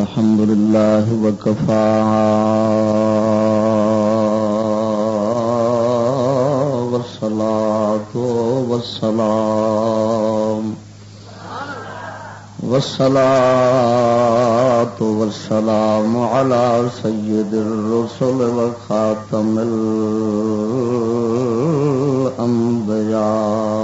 الحمد لله وكفى. والصلاة والسلام. والصلاة والسلام على سيد الرسل وخاتم الأنبياء.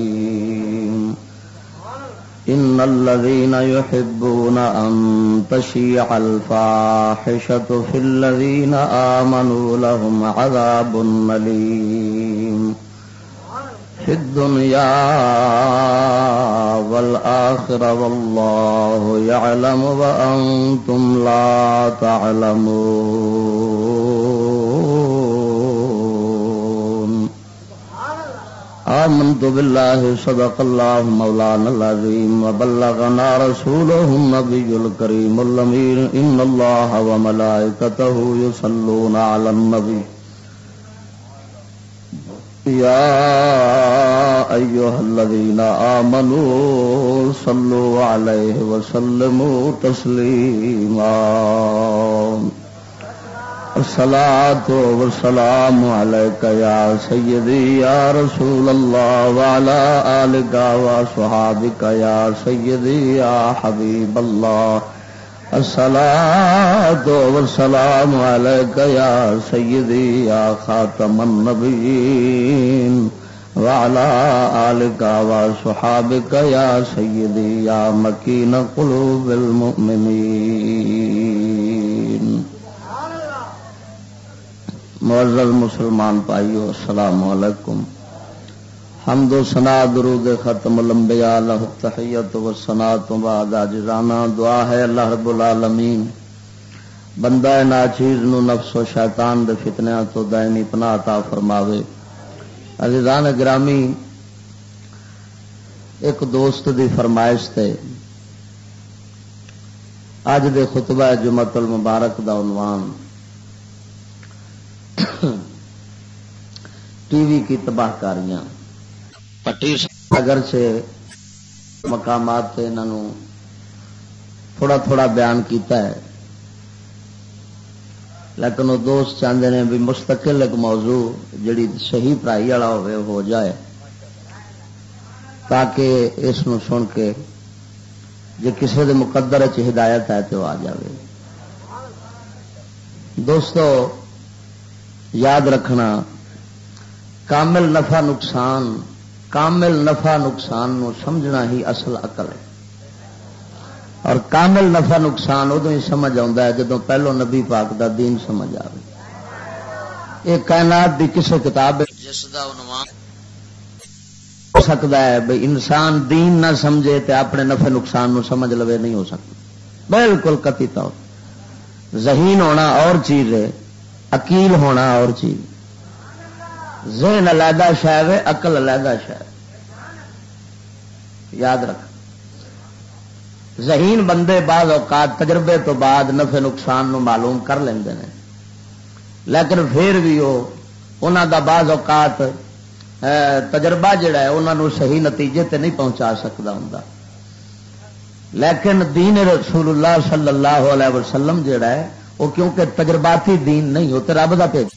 إن الذين يحبون أن تشيع الفاحشة في الذين آمنوا لهم عذاب مليم في الدنيا والآخرة والله يعلم وأنتم لا تعلمون. آمنت بالله صدق الله مولانا العظيم وبلغنا رسوله النبي الكريم الأمين إن الله وملائكته يصلون على النبي يا أيها الذين آمنوا صلوا عليه وسلموا تسليما الصلاة والسلام عليك يا سيدي، يا رسول الله، وعلى آلك وصحابك يا سيدي، يا حبيب الله. الصلاة والسلام عليك يا سيدي، يا خاتم النبيين، وعلى آلك وصحابك يا سيدي، يا مكين قلوب المؤمنين. معزز مسلمان پائیو السلام علیکم۔ حمد و سنا درود ختم الانبیاء لہ تحیت و سنا تو بعد عجزانہ دعا ہے اللہ رب العالمین۔ بندہ ناچیز نو نفس و شیطان دے فتنیاں تو دائمی پناہ عطا فرماوے۔ عزیزان گرامی، ایک دوست دی فرمائش تے۔ اج دے خطبہ جمعت المبارک دا عنوان۔ ٹی وی کی تباہ کاریاں۔ اگر سے مقامات انہوں تھوڑا تھوڑا بیان کیتا ہے۔ لیکن وہ دوست چاہتے ہیں بھی مستقل ایک موضوع جڑی صحیح پڑھائی والا ہوئے ہو جائے۔ تاکہ اس سن کے جی کسی کے مقدر چ ہدایت ہے تو آ جائے دوستو یاد رکھنا، کامل نفع نقصان، کامل نفع نقصان نو سمجھنا ہی اصل عقل ہے۔ اور کامل نفع نقصان ادو ہی سمجھ آتا ہے جدو پہلو نبی پاک دا دین سمجھ آئے یہ کائنات دی کسی کتاب جس کا ہو سکتا ہے بھائی انسان دین نہ سمجھے تے اپنے نفع نقصان نو سمجھ لوے نہیں ہو سکتا۔ بالکل کتی طور۔ ذہین ہونا اور چیز ہے۔ اکیل ہونا اور چیز۔ ذہن علیحدہ شاید ہے اقل علیحدہ شاید یاد رکھ۔ ذہین بندے بعض اوقات تجربے تو بعد نفع نقصان نو معلوم کر لیں لیکن پھر بھی وہ انہوں دا بعض اوقات تجربہ جڑا ہے انہوں صحیح نتیجے تے نہیں پہنچا سکتا ہوں لیکن دین رسول اللہ صلی اللہ علیہ وسلم جڑا ہے وہ کیونکہ تجرباتی دین نہیں ہوتے رب کا پیج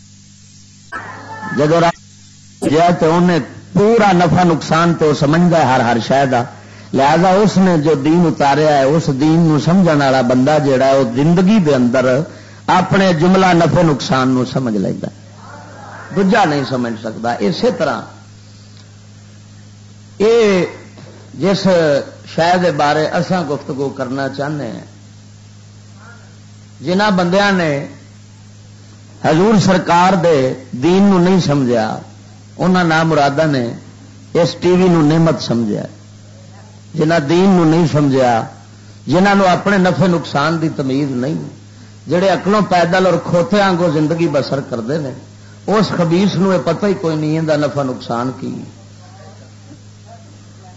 جب رب تو انہیں پورا نفع نقصان تو سمجھتا ہے ہر ہر شاید لہذا اس نے جو دین اتاریا ہے، اس دین نو سمجھن والا بندہ جہا ہے، وہ زندگی دے اندر اپنے جملہ نفع نقصان نو سمجھ لینا دجا نہیں سمجھ سکتا، اسی طرح۔ یہ جس شاید بارے اساں گفتگو کرنا چاہتے ہیں جنہ بندیاں نے حضور سرکار دے دین نو نہیں سمجھا انہوں نام مرادہ نے اس ٹی وی نو نعمت سمجھا جنہ دین نو نہیں سمجھا جنہوں اپنے نفع نقصان دی تمیز نہیں، جڑے اکلوں پیدل اور کھوتے آنگوں زندگی بسر کرتے ہیں اس خبیس نو پتہ ہی کوئی نہیں ہے نفع نقصان کی۔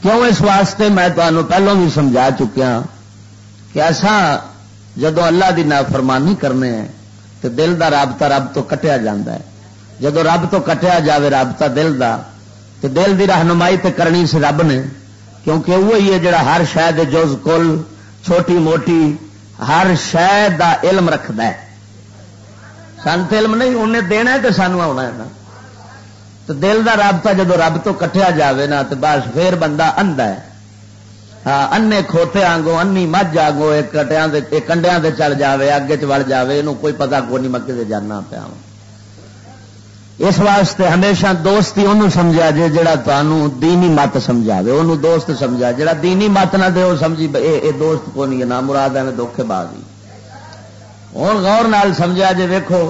کیوں اس واسطے میں تمہوں پہلوں بھی سمجھا چکیا کہ ایسا جدو اللہ دی نافرمانی کرنے ہیں تو دل دا رابطہ رب تو کٹیا جا ہے۔ جدو رب تو کٹیا جاوے رابطہ دل دا تو دل دی رہنمائی تے کرنی سے رب نے۔ کیونکہ وہی ہے جڑا ہر شہ جوز کل، چھوٹی موٹی ہر شہ دا علم رکھد سنت علم نہیں، انہیں دینا ہے تو سانو آنا ہے نا۔ تو دل دا رابطہ جدو رب تو کٹیا جاوے نا تو بس پھر بندہ ہے۔ انے کھوتے آگوں انی مجھ آگوں ایک کنڈیا سے چل جائے اگے چڑ جائے یہ کوئی پتا کو نہیں مکے جانا پیا اس واسطے ہمیشہ دوستی انہوں سمجھا جے، جڑا تمہوں دینی مت سمجھا انہوں دوست سمجھا۔ جڑا دینی مت نہ دے وہ سمجھی اے دوست کو نہیں ہے، نہ مراد ہے دکھے بازی۔ ہوں غور نال سمجھا جے ویکو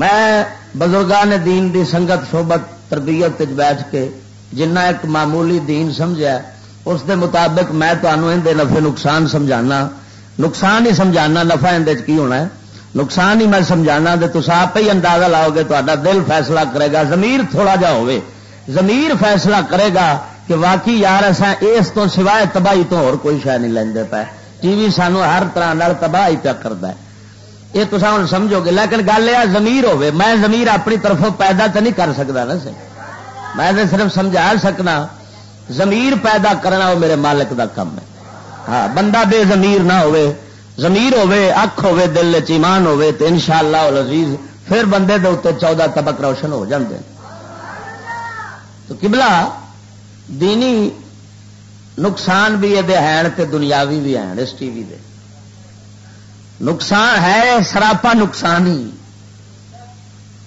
میں بزرگان دین دی سنگت، صحبت، تربیت بیٹھ کے جنہ ایک معمولی دین سمجھا اس دے مطابق میں تمہوں اندر نفے نقصان سمجھانا۔ نقصان ہی سمجھانا نفا اندر کی ہونا ہے؟ نقصان ہی میں سمجھانا تو آپ ہی اندازہ لاؤ گے تا دل فیصلہ کرے گا زمیر تھوڑا جا ہوئے زمیر فیصلہ کرے گا کہ واقعی یار اصا اس تو سوائے تباہی تو اور کوئی شہ نہیں لیندے پہ ٹی وی سانو ہر طرح تباہی پیا کرتا ہے۔ یہ تو ہوں سمجھو گے، لیکن گل یہ زمیر ہوے میں زمیر اپنی طرفوں پیدا تو نہیں کر سکتا نا سر۔ میں صرف سمجھا سکنا۔ زمیر پیدا کرنا وہ میرے مالک دا کم ہے۔ ہاں بندہ بے زمیر نہ ہوئے، زمیر ہوے اکھ ہوے دل چیمان ہوے تو ان شاء اللہ پھر بندے دے اتنے چودہ تبک روشن ہو جاندے تو کبلا دینی نقصان بھی یہ ہے تے دنیاوی بھی ہیں، اس ٹی وی دے۔ نقصان ہے، سراپا نقصان ہی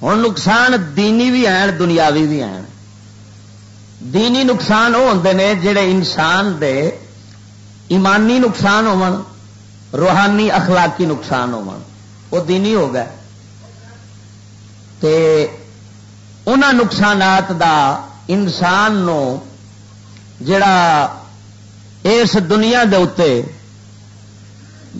ہوں نقصان دینی بھی ہیں، دنیاوی بھی ہیں۔ دینی نقصان وہ ہوں نے جڑے انسان دے ایمانی نقصان ہو روحانی اخلاقی نقصان ہو دینی ہو گئے۔ تے ان نقصانات دا انسان نو جڑا اس دنیا دے اتے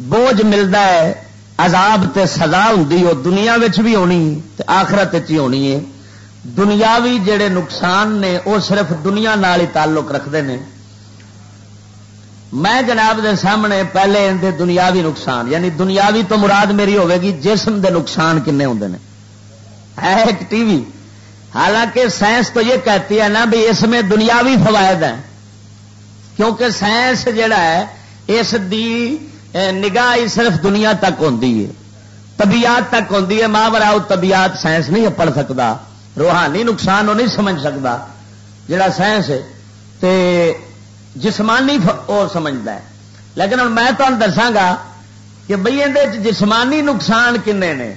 بوجھ ملتا ہے، عذاب تے سزا ہوں وہ دنیا بھی ہونی، تے آخرت ہی ہونی ہے۔ دنیاوی جڑے نقصان نے وہ صرف دنیا نال ہی تعلق رکھتے ہیں میں جناب دے سامنے پہلے اندر دنیاوی نقصان یعنی دنیاوی تو مراد میری ہوے گی جسم دے نقصان کنے ہوں ہے ایک ٹی وی۔ حالانکہ سائنس تو یہ کہتی ہے نا بھی اس میں دنیاوی فوائد ہیں۔ کیونکہ سائنس جڑا ہے، اس دی نگاہ صرف دنیا تک ہوتی ہے۔ طبیعت تک ہوتی ہے، ماں براؤ طبیعت سائنس نہیں پڑھ سکتا۔ روحانی نقصان وہ نہیں سمجھ سکتا، جڑا سائنس ہے، تے جسمانی وہ سمجھتا ہے۔ لیکن ہوں میں تمہیں دساگا کہ بھائی یہ جسمانی نقصان کنے نے؟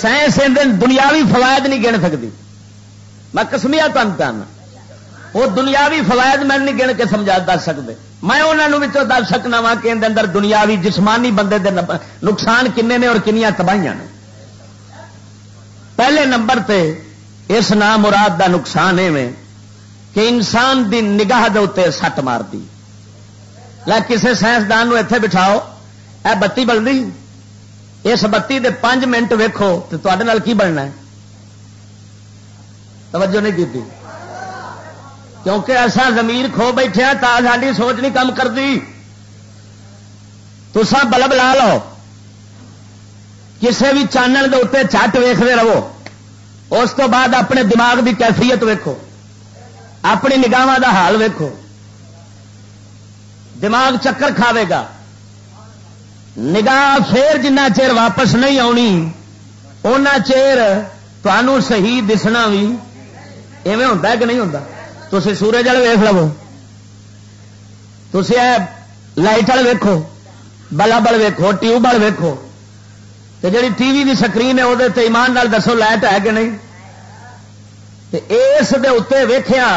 سائنس دنیاوی فوائد نہیں گن سکتی میں کسمیا تن تن وہ دنیاوی فوائد میں نہیں گن کے سمجھا دس سکتے میں انہوں دس سکنا وا کہ اندر دنیاوی جسمانی بندے دے نقصان کنے نے اور کنیا تباہیاں نے۔ پہلے نمبر تے اس نام مراد دا نقصان ایویں کہ انسان دی نگاہ دے اتنے سٹ مار دی کسی سائنسدان اتے بٹھاؤ، اے بتی بلدی؟ اس بتی دے پانچ منٹ ویکو تو تے کی بننا ہے؟ توجہ نہیں کی کیونکہ ایسا زمیر کھو بیٹھے تا ساری سوچ نہیں کم کرتی۔ تو سب بلب لا لو۔ کسی بھی چینل کے اتنے چٹ ویختے رہو۔ اس تو بعد اپنے دماغ کی کیفیت ویکو اپنی نگاہ دا حال ویکو دماغ چکر کھاوے گا۔ نگاہ پھر جنہ چیر واپس نہیں آنی ان چیر تمہوں صحیح دسنا بھی ایویں ہوتا کہ نہیں ہوتا تھی سورج والے ویخ لو۔ تھی لائٹ والے ویکو بلب والے ویکو ٹیوب والے ویکو جی ٹی وی کی سکرین ہے وہ ایمان نال دسو لائٹ ہے کہ نہیں؟ اس اتنے ویخیا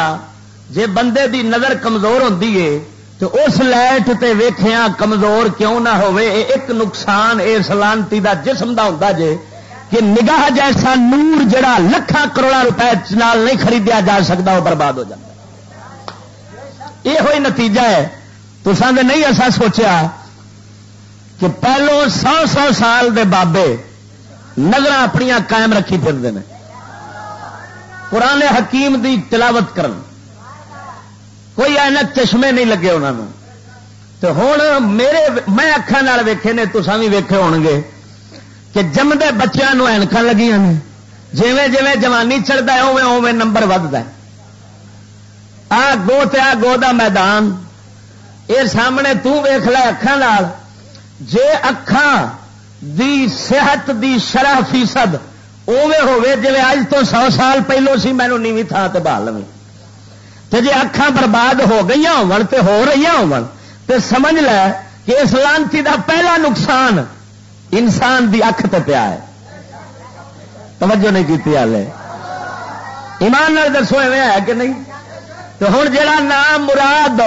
جے بندے دی نظر کمزور ہوتی ہے تو اس لائٹ تے ویخیا کمزور کیوں نہ ایک نقصان اس لانتی دا جسم دا ہوتا جے کہ نگاہ جیسا نور جڑا لکھان کروڑا روپئے نال نہیں خریدیا جا سکتا وہ برباد ہو جاتا یہ ہوئی نتیجہ ہے۔ تو سب نہیں ایسا سوچیا کہ پہلو سو سو سال دے بابے نظر اپنی قائم رکھی پھرتے ہیں پرانے حکیم دی تلاوت کرن۔ کوئی اینک چشمے نہیں لگے انہوں تو ہوں میرے میں اکھان ویکھے نے تو بھی ویکھے ہو گے کہ جمدے بچوں اینک لگی نے۔ جیویں جیویں جوانی چڑھتا ہے اوے اوے نمبر ودتا ہے۔ آ گو تے آ گو دا میدان۔ یہ سامنے تیکھ لے اکھان جے اکھان دی صحت دی شرح فیصد اوے ہوے جی اج تو سو سال پہلو سی مینو نیوی تھان سے بہا لو تو جی اکھان برباد ہو گئی ہو رہی ہو سمجھ لے کہ اس لانتی دا پہلا نقصان انسان دی اکھ تے پیا ہے۔ توجہ نہیں کی ہالے ایمان دسو ہے کہ نہیں؟ تو ہوں جا نام مراد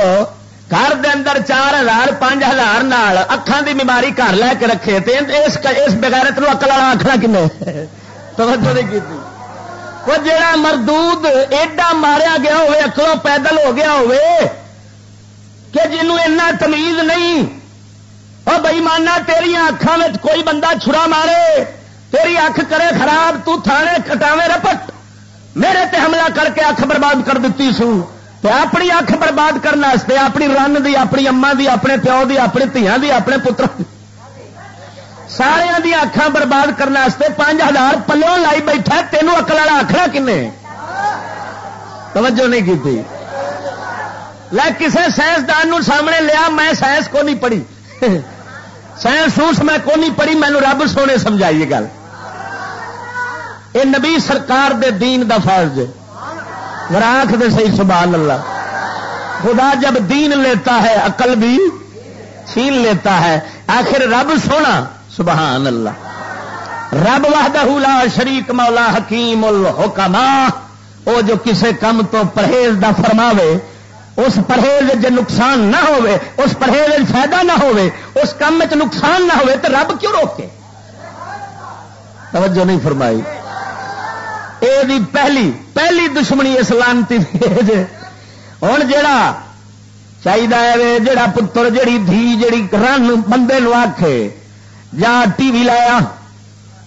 گھر دے اندر چار ہزار، پانچ ہزار اکھان دی بیماری گھر لے کے رکھے اس بغیرت اکل والا آخنا کن توجہ نہیں کی وہ جڑا مردود ایڈا ماریا گیا ہوئے، اکلوں پیدل ہو گیا ہوئے، کہ جنوں اینا تمیز نہیں وہ بئیمانہ تیریا اکھان میں کوئی بندہ چھڑا مارے، تیری اکھ کرے خراب، تو تھانے کٹاوے رپٹ، میرے تے حملہ کر کے اکھ برباد کر دیتی سو اپنی اکھ برباد کرنے اپنی رن دی، اپنی اما دی، اپنے پیو دی، اپنی تیاں دی، اپنے پتر سارے دیا اکھان برباد کرنے پانچ ہزار پلو لائی بیٹھا تینوں اکل والا آخر کن توجہ نہیں کی لے سائنسدان سامنے لیا، میں سائنس کو نہیں پڑھی۔ سائنس سوس میں کو نہیں پڑھی مینو رب سونے سمجھائیے گل۔ یہ نبی سرکار دے دین دا فرض راک دے صحیح سبحان اللہ۔ خدا جب دین لیتا ہے، عقل بھی چھین لیتا ہے۔ آخر رب سونا، سبحان اللہ۔ رب وحدہ لا شریک، مولا حکیم الحکما او جو کسے کم تو پرہیز دا فرماوے، اس پرہیز جو نقصان نہ ہوئے اس پرہیز فائدہ نہ ہوئے اس کم میں نقصان نہ ہوئے تو رب کیوں روکے؟ توجہ نہیں فرمائی۔ اے دی پہلی پہلی دشمنی اسلامتی ہوں جڑا چاہیے جڑا پتر جڑی دھی جڑی رن بندے نو آخے یا ٹی وی لایا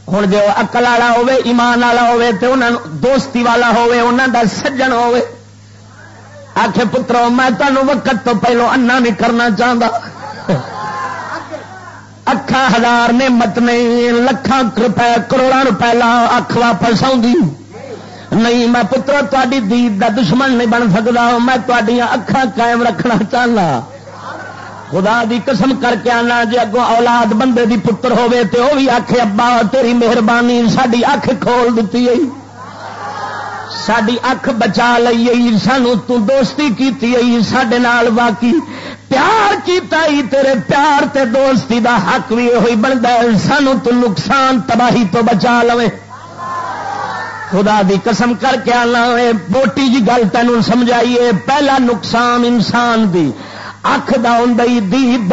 ہوں جو اقل والا ہوے ایمان والا ہوے دوستی والا ہوے انہوں دا سجن ہوے آخ پترو میں تمہوں وقت تو پہلو انا نہیں کرنا چاہتا اکھا ہزار نے مت نہیں لکھان روپے کروڑا روپے لا اکھ واپس آؤں نہیں، میں پتر تاری دید دا دشمن نہیں بن سکتا میں تھوڑی اکھان قائم رکھنا چاہنا۔ خدا دی قسم کر کے آنا جی اگوں اولاد بندے دی پتر ہوے تے وہ بھی آخ ابا، تیری مہربانی ساری اکھ کھول دیتی ہے ساری اکھ بچا لی سانو تو دوستی کیتی ہے سڈے باقی پیار کیتا ہی تیرے پیار تے دوستی دا حق بھی یہ بنتا ہے سانو تو نقصان، تباہی تو بچا لو خدا دی قسم کر کے آنا بوٹی جی گل تینوں سمجھائیے۔ پہلا نقصان انسان دی۔ اکھ دید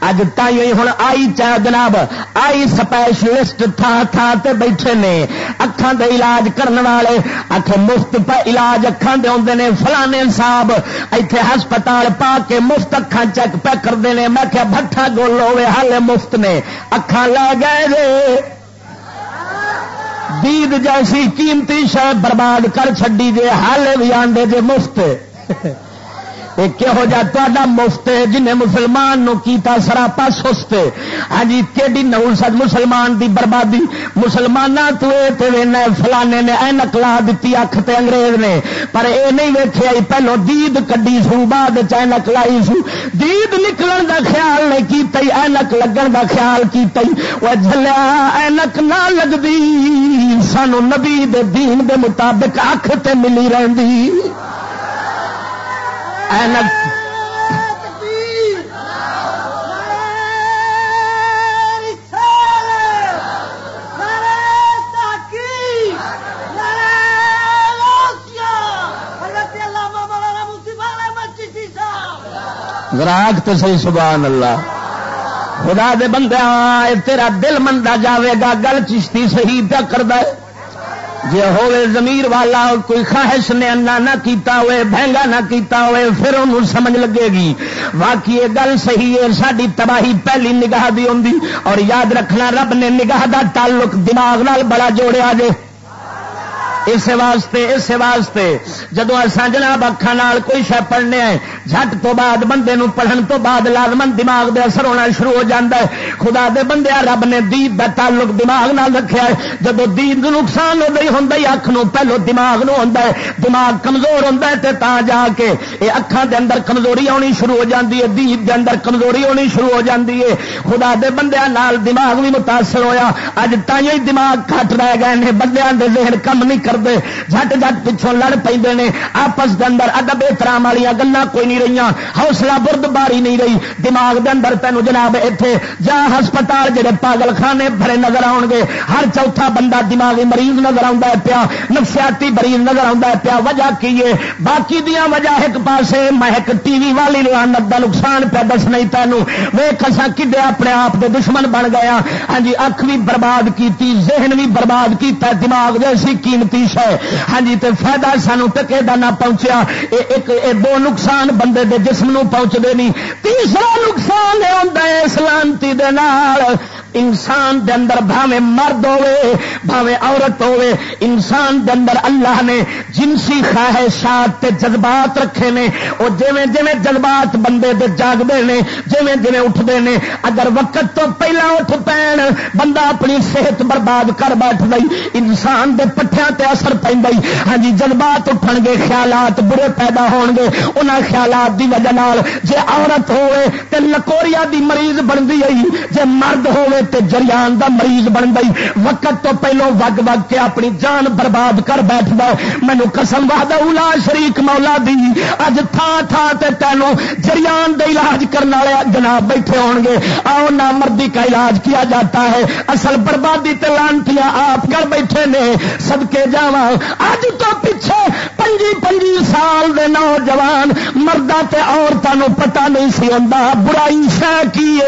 اج تھی ہوں آئی چاہ جناب۔ آئی سپیشلسٹ تھا تھا تے بیٹھے نے۔ اکھان دے علاج کرنے والے۔ اکھ مفت پہ علاج اکھان دے آدھے نے۔ فلانے صاحب ایتھے ہسپتال پا کے مفت اکھان چیک پہ کرتے ہیں میں کیا بٹھا گول ہوے ہالے مفت نے۔ اکھان لے گئے دید جیسی قیمتی شہ برباد کر چڈی جے ہالے بھی آدھے جے مفت۔ کہہو جا تا مفت جنہیں مسلمان نو کیتا سراپا سستے ہاں جی کہڑی نو سد مسلمان دی بربادی؟ مسلمان تو فلانے نے ای نکلا دیتی اکھ تے انگریز نے۔ پر اے نہیں ویکھے آئی پہلو دید کڈی سو، بعد چینک لائی سو۔ دید نکلن دا خیال نہیں کیتا اینک لگن دا خیال کیتا وہ جلیا اینک نہ لگدی۔ سانو نبی دے دین دے مطابق اکھ تے ملی رہندی۔ گراہک تو صحیح سبحان اللہ۔ خدا دے بندے تیرا دل مندا جاوے گا، گل چشتی صحیح پہ پیا کر جی ہوے زمیر والا، کوئی خواہش نے انا نہ کیتا ہوئے بہنگا نہ کیتا ہوئے، پھر انہوں سمجھ لگے گی۔ باقی یہ گل صحیح ہے ساری تباہی پہلی نگاہ دی ہوں اور یاد رکھنا رب نے نگاہ دا تعلق دماغ نال بڑا جوڑیا جے۔ اس واسطے اس واسطے۔ جدو اصا جناب اکھان کوئی شہ پڑھنے ہیں جھٹ تو بعد بندے نو پڑھن تو بعد لازمن دماغ دے اثر ہونا شروع ہو جاتا ہے۔ خدا دے بندے، رب نے دید دا تعلق دماغ نال رکھا ہے۔ جب دید نقصان ہو گئی ہوں اکھ نو پہلو دماغ نو ہوں دماغ کمزور ہوں تا جا کے یہ اکھان دے اندر کمزوری آنی شروع ہو جاتی ہے۔ دید دے اندر کمزوری ہونی شروع ہو جاتی ہے۔ خدا دے بندے نال دماغ بھی متاثر ہویا۔ اج تھی دماغ کٹ رہ گئے بندے دے ذہن کم نہیں کر کرتے جٹ جٹ پچھوں لڑ پہ آپس کے اندر ادب احترام والی گلا کوئی نہیں رہی حوصلہ برد باری نہیں رہی دماغ دے اندر تینوں جناب اتنے جا ہسپتال جڑے پاگل خانے بھرے نظر آؤ گے ہر چوتھا بندہ دماغی مریض نظر آتا ہے پیا نفسیاتی مریض نظر آتا ہے پیا وجہ کی ہے باقی دیا وجہ ایک پاسے میں ایک ٹی وی والی لانت کا نقصان پہ دس نہیں تینوں ویخ اصا کدے اپنے آپ کے دشمن بن گیا ہاں جی اک بھی برباد کی ذہن بھی برباد کیتا دماغ جیسی قیمتی ہے۔ ہاں جی تے فائدہ سانو ٹکے دا نہ پہنچیا۔ اے ایک، اے دو نقصان بندے دے جسم نو پہنچتے نہیں تیسرا نقصان یہ ہوتا ہے سلامتی دے نال۔ انسان دے اندر بھاوے مرد ہوے بھاوے عورت ہوے انسان دے اندر اللہ نے جنسی خواہشات تے جذبات رکھے نے۔ وہ جویں جویں جذبات بندے دے جاگتے ہیں جویں جویں اٹھتے ہیں اگر وقت تو پہلا اٹھ پین، بندہ اپنی صحت برباد کر بیٹھ گئی انسان دے پٹھیاں تے اثر پہ ہاں جی جذبات اٹھن گے خیالات برے پیدا ہون گے ان خیالات دی وجہ نال جے عورت ہوے تے لکوریا دی مریض بنتی گئی جے مرد ہوے تے جریان دا مریض بن گئی وقت تو پہلو وگ وگ کے اپنی جان برباد کر بیٹھ مینو قسم واد اولا شریک مولا دی۔ اج تھا تھا تے تینوں جریان دے علاج کرنے والے جناب بیٹھے ہون گے آؤ نہ مردی کا علاج کیا جاتا ہے۔ اصل بربادی تے لانتیاں آپ کر بیٹھے نے۔ سدکے جاوا اج تو پیچھے پنجی پنجی سال دے نوجوان مردہ تے عورتوں پتہ نہیں سی آتا برائی شہ کی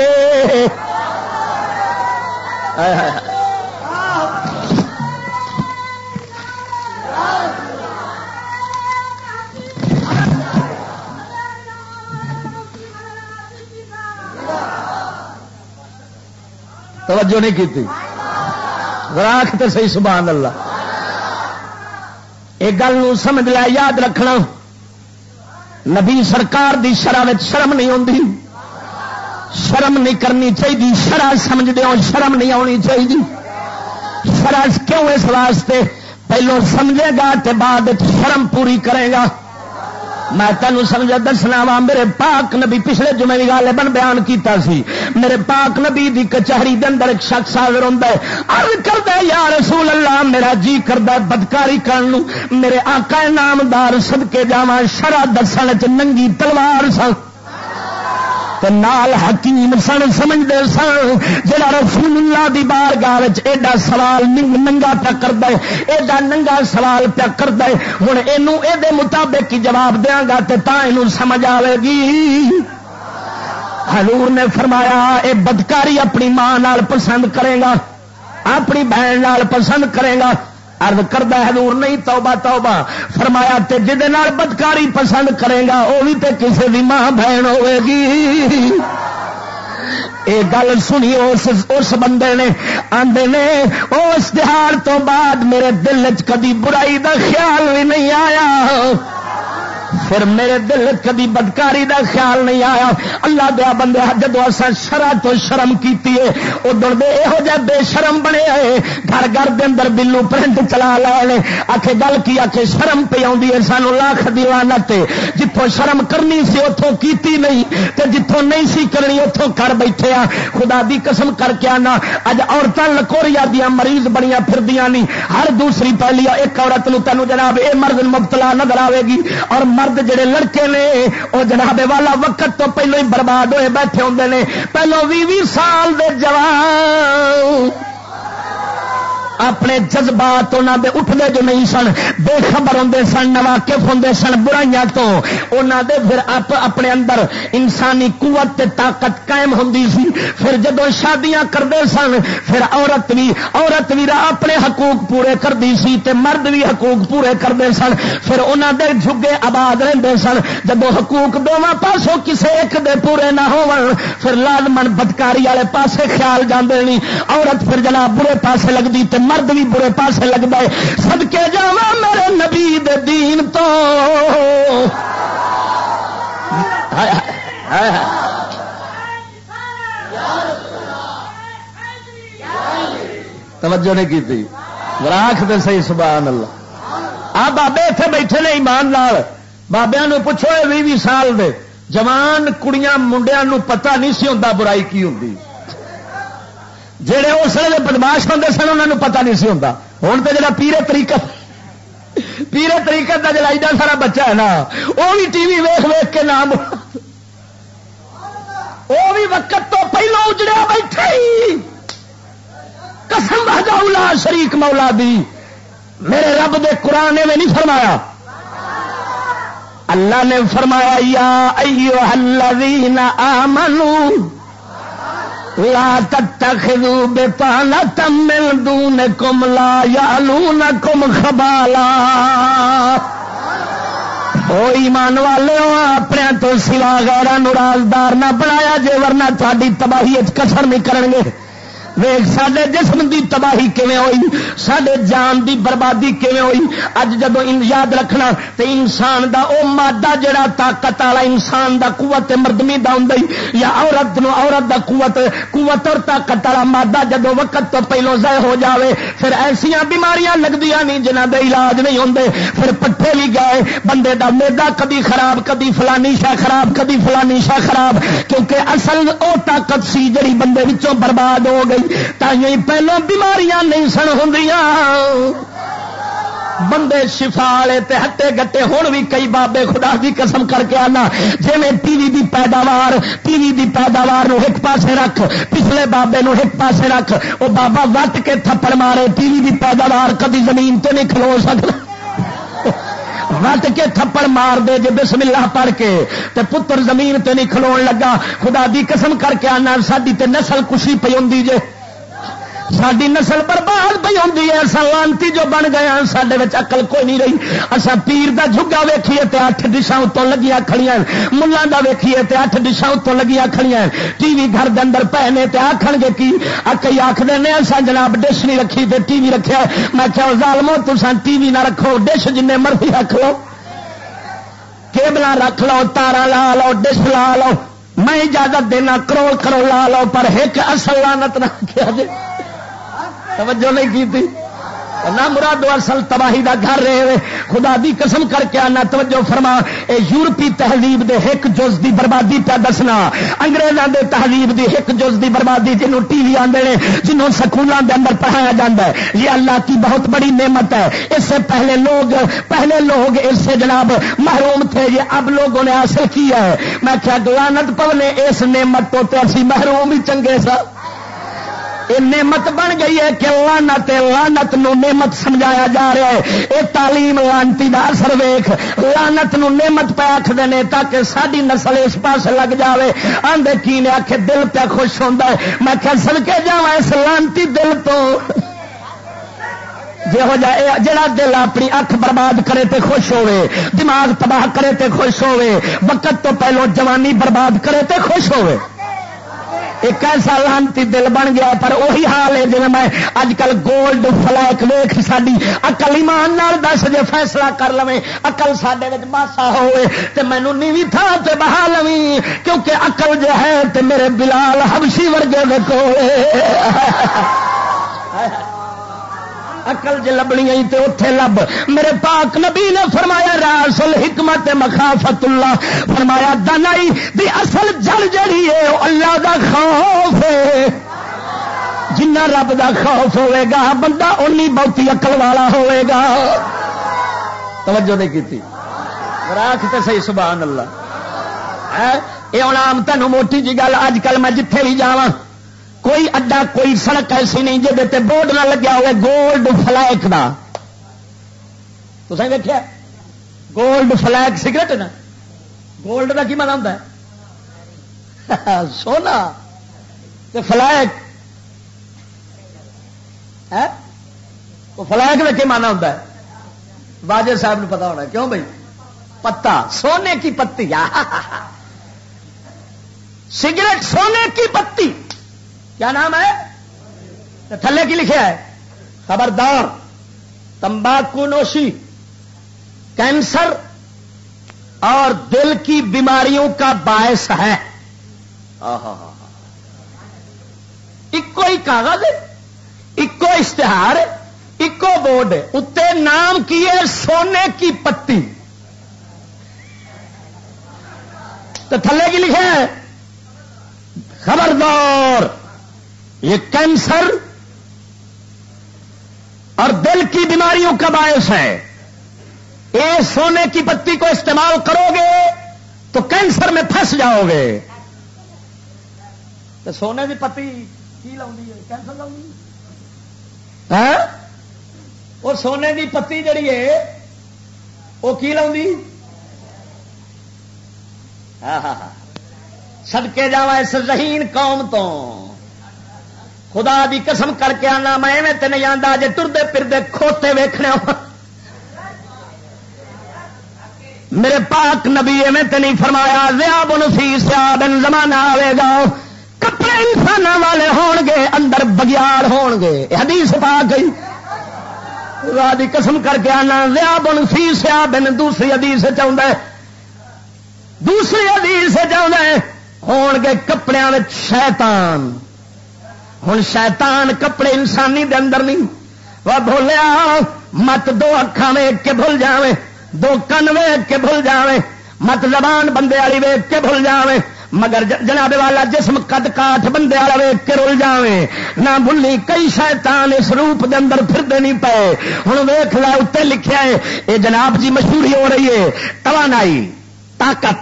توجہ نہیں کی راک تو صحیح، سبحان اللہ۔ ایک گل سمجھ لیا، یاد رکھنا۔ نبی سرکار دی شرح شرم نہیں آتی شرم نہیں کرنی چاہیے شرح سمجھ دو شرم نہیں آنی چاہیے شرح کیوں اس واسطے؟ پہلو سمجھے گا بعد شرم پوری کرے گا۔ میں تینوں سمجھا دسنا وا، میرے پاک نبی پچھلے جمعے بھی گالے بن بیان کیتا سی۔ میرے پاک نبی دی کچہری دے اندر ایک شخص حاضر ہوندا ہے۔ عرض کردا یا رسول اللہ، میرا جی کردا ہے بدکاری کرن نو میرے آقا نامدار صدکے جاواں، شرع دسن وچ ننگی تلوار سن۔ نال حکیم سن سمجھتے سن جا رسول اللہ دی بار گاہ ایڈا سوال ننگا پیا کرتا ہے، ایڈا ننگا سوال پیا کرتا ہے ہوں یہ مطابق ہی جواب دیا گا تو یہ سمجھ آئے گی۔ حضور نے فرمایا، اے بدکاری اپنی ماں نال پسند کرے گا، اپنی بہن نال پسند کرے گا۔ ارد کردہ حضور نہیں، توبہ توبہ۔ فرمایا تے جد بدکاری پسند کرے گا وہ بھی تے کسی بھی ماں بہن ہوے گی۔ یہ گل سنی اس اس بندے نے آدھے نے اس تہار تو بعد میرے دل چ کدی برائی دا خیال بھی نہیں آیا۔ پھر میرے دل کدی بدکاری دا خیال نہیں آیا۔ اللہ دیا بندے جدو اصا شرح تو شرم کی ادھر دے یہو جہ بے شرم بنے آئے، گھر گھر دے اندر بلو پرنٹ چلا لے آخے گل کی آخے شرم پہ آئی ہے، سانو لاکھ دیوانت جتوں شرم کرنی سی اتوں کیتی نہیں۔ تے جتوں نہیں سی کرنی اتوں کر بیٹھے آ۔ خدا دی قسم کر کے آنا۔ اج عورتیں لکوریا دیا مریض بنیا پھردیاں نہیں ہر دوسری پہلی ایک عورت نو تینوں جناب، اے مرد مبتلا نظر آئے گی۔ اور مرد جڑے لڑکے نے وہ جناب والا وقت تو پہلو ہی برباد ہوئے بیٹھے ہوں نے۔ پہلو بھی سال دے جوان۔ اپنے جذبات انہوں دے اٹھتے جو نہیں سن، بے خبر ہوں سن، نواقف ہوں سن، برائیاں تو۔ انہوں دے پھر آپ اپنے اندر انسانی قوت تے طاقت قائم ہوں سی۔ پھر جدو شادیاں کرتے سن، پھر عورت بھی عورت بھی اپنے حقوق پورے کرتی سی تے مرد بھی حقوق پورے کرتے سن۔ پھر انہوں دے جھگے آباد رہتے سن۔ جب حقوق دونوں پاسوں کسے ایک دے پورے نہ ہو پھر لالمن بدکاری والے پاسے خیال جانے نہیں عورت پھر جناب برے پاسے لگتی تے مرد بھی برے پاسے لگتا ہے۔ سدکے جا میرے نبی دے دین تو۔ توجہ نہیں کی تھی۔ راک دے صحیح سبحان اللہ۔ آ بابے اتنے بیٹھے نے ایمان لال بابیا پوچھو بھی سال دے۔ جوان، کڑیاں منڈیا پتا نہیں سی ہوتا برائی کی ہوتی جہے اس ویلے بدماش ہوں سن انہوں پتا نہیں سی ہوتا ہوں تو جا پیرے طریقہ پیرے طریقے کا جڑا ایڈا سارا بچہ ہے نا وہ بھی ٹی وی ویخ ویخ کے نام وہ بھی وقت تو پہلو اجڑیا بیٹھے قسم بہجا شریک مولا دی۔ میرے رب دے قرآن میں نہیں فرمایا۔ اللہ نے فرمایا، یا ایو الذین آمنوا لا تتخذوا بطانة من دونكم لا يعلونكم خبالا۔ او ایمان والے ہو اپنے تو سوا غیرہ نو رازدار نہ بنایا جے ورنہ تاری تباہی کسر نہیں کریں گے ویگ سڈے جسم دی تباہی کیویں ہوئی؟ سڈے جان دی بربادی کیویں ہوئی؟ اج جدو یاد رکھنا تے انسان دا او مادہ جڑا طاقت والا انسان دا قوت مردمی دا ہوں یا عورت نو عورت دا قوت قوت اور طاقت والا مادہ جدو وقت تو پہلو ضائع ہو جاوے، پھر ایسیا بیماریاں لگتی نہیں جنہ دے علاج نہیں ہوں پھر پٹھے بھی گئے، بندے دا میدا کدی خراب، کدی فلانی شاہ خراب، کدی فلانی شاہ خراب، کیونکہ اصل او طاقت سی جڑی بندے وچوں برباد ہو گئی۔ پہلو بیماریاں نہیں سن ہوں بندے شفا والے ہٹے گٹے ہوں بھی کئی بابے خدا کی قسم کر کے آنا۔ جی میں ٹی وی دی پیداوار، ٹی وی دی پیداوار ایک پاسے رکھ، پچھلے بابے نو ایک پاسے رکھ۔ وہ بابا وٹ کے تھپڑ مارے، ٹی وی دی پیداوار کدی زمین تے نہیں کھلو سکتا وٹ کے تھپڑ مار دے جی بسم اللہ پڑھ کے۔ تے پتر زمین تے نہیں کھلو لگا۔ خدا دی قسم کر کے آنا ساری تے نسل کشی پی ہوں جے۔ ساری نسل برباد پی ہوں سلانتی جو بن گیا ہاں، سڈے اقل کوئی نہیں رہی۔ اصا پیر کا جگا ویکھیے تے اٹھ ڈشاں اتوں لگیا کھڑی ملان کا ویکھیے تے اٹھ ڈشاں اتوں لگیا کھڑی ٹی وی گھر کے اندر پے نے آخ گے کی کئی آخر نے اصا جناب ڈش نہیں رکھی تے ٹی وی رکھا میں کیا ظالمو تسان ٹی وی نہ رکھو، ڈش جن مرضی رکھ لو۔ کیبل رکھ لو تارا لا لو، ڈش لا لو۔ میں اجازت دینا کروڑ کروڑ لا لو، پر ایک اصل لانت نہ کیا جائے۔ توجہ نہیں کی تھی نہ مراد اصل تباہی دا گھر رہے خدا دی قسم کر کے آنا، توجہ فرما۔ اے یورپی تہذیب دے ایک جز دی بربادی پہ دسنا۔ انگریزوں دے تہذیب دی ایک جز دی بربادی جنہوں ٹی وی آدھے جنہوں سکولوں دے اندر پڑھایا جاتا ہے۔ یہ اللہ کی بہت بڑی نعمت ہے۔ اس سے پہلے لوگ پہلے لوگ اس سے جناب محروم تھے۔ یہ اب لوگوں نے حاصل کیا ہے۔ میں کیا گلانت پونے اس نعمت تو اسی محروم ہی چنگے سا۔ یہ نعمت بن گئی ہے کہ لانت لانت نو نعمت سمجھایا جا رہا ہے۔ یہ تعلیم لانتی کا اثر ویخ لانت نو نعمت پہ آخر نے تاکہ ساری نسل اس پاس لگ جائے آدھے کی نے آخ دل پہ خوش ہوتا ہے۔ میں کیا سل کے جا اس لانتی دل تو۔ جڑا دل اپنی اکھ برباد کرے تے خوش ہوے دماغ تباہ کرے تے خوش ہوے وقت تو پہلو جوانی برباد کرے تے خوش ہوے ایک ایسا لانتی دل بن گیا، پر وہی حال ہے جی میں اج کل گولڈ فلیک ویخ ساری اکل ایمان دس جے فیصلہ کر لو اقل سڈے ماسا ہوئے تو مینو نیوی تھا تے بہا لو کیونکہ اقل جو ہے تے میرے بلال ہبشی ورگے کو اقل جی لبنی آئی تو اتے لب میرے پاک نبی نے فرمایا راسل حکمت مخافت اللہ فرمایا دنائی دی اصل جل جڑی ہے اللہ دا خوف ہے جنہ رب دا خوف ہوئے گا بندہ اونی بہتی اقل والا ہوئے گا توجہ نہیں کی راک تو صحیح سبحان اللہ یہ ہوں آم تینوں موٹی جی گل اج کل میں جتھے بھی جا کوئی اڈا کوئی سڑک ایسی نہیں جی بورڈ نہ لگیا ہوئے، گولڈ فلیک کا تو دیکھا گولڈ فلیک سگریٹ نا۔ گولڈ کا کی مانا ہوتا ہے؟ سونا۔ فلیک فلیک کا کی مانا ہوتا ہے؟ واجر صاحب نے پتا ہونا کیوں بھائی؟ پتا۔ سونے کی پتی۔ سگریٹ سونے کی پتی۔ کیا نام ہے؟ تھلے کی لکھا ہے خبردار، تمباکو نوشی، کینسر اور دل کی بیماریوں کا باعث ہے۔ اکو ہی کاغذ اکو اشتہار اکو بورڈ اتنے نام کی ہے، سونے کی پتی تو تھلے کی لکھے خبردار یہ کینسر اور دل کی بیماریوں کا باعث ہے۔ یہ سونے کی پتی کو استعمال کرو گے تو کینسر میں پھنس جاؤ گے تو سونے کی پتی کی لاؤں کینسر لاؤں ہاں؟ وہ سونے کی پتی جڑی ہے وہ کی لاؤں ہاں، ہاں، سدکے جا اس رحین قوم تو۔ خدا دی قسم کر کے آنا، میں نہیں آتا جی ٹردے پھردے کھوتے ویخنے میرے پاک نبی میں نہیں فرمایا زیا بن سی سیا بن زمانہ آئے گا، کپڑے انسان والے ہون گے، اندر بگیار ہون گے۔ حدیث پا گئی دی قسم کر کے آنا زیا بن سی سیا بن دوسری حدیث چاہتا ہے۔ دوسری حدیث چاہتا ہے، ہون گے کپڑے شیطان۔ ہوں شیطان کپڑے انسانی دے اندر نہیں. وہ بولیا مت دو اکھان ویگ کے بھول جاویں، دو کن ویگ کے بھول جاویں، مت زبان بندے والی ویگ کے بھول جاویں، مگر جناب والا جسم قد کاٹ بندے والا ویگ کے رول جاویں۔ نہ بھلی کئی شیطان اس روپ دے اندر پھرتے نہیں پے۔ ہوں ویخ لا اتنے لکھا ہے یہ جناب جی مشہوری ہو رہی ہے، توانائی، طاقت،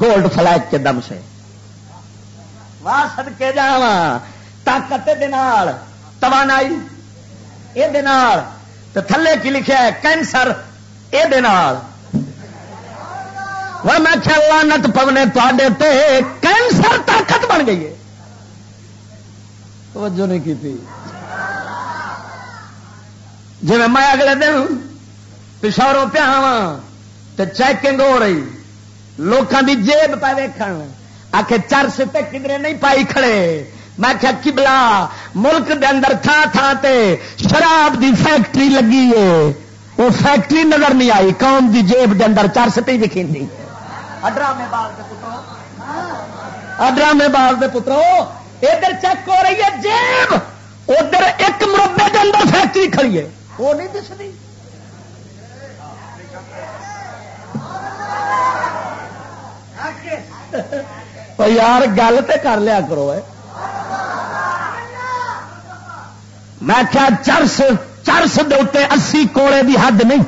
گولڈ فلیک کے دم سے۔ واہ سد کے جاوا طاقت توانائی یہ تھلے کی لکھا ہے، کینسر یہ میں لانت پونے تے کینسر طاقت بن گئی ہے۔ توجہ نہیں کی تھی جی میں اگلے دن پچھوروں پیا تو چیکنگ ہو رہی لوگوں کی جیب پہ ویک آ کے چرس تے کدھر نہیں پائی کھڑے۔ میں کیا کبلا ملک دے اندر تھا تھا تے شراب دی فیکٹری لگی ہے۔ وہ فیکٹری نظر نہیں آئی قوم دی جیب دے اندر چار سٹی دکھی ڈرامے بال دے پترو۔ ادھر چیک ہو رہی ہے جیب! ادھر ایک مربے دے اندر فیکٹری کھڑی ہے۔ وہ نہیں دستی۔ یار گل تو کر لیا کرو میں کیا چرس چرس دے اتنے اسی کوڑے دی حد نہیں۔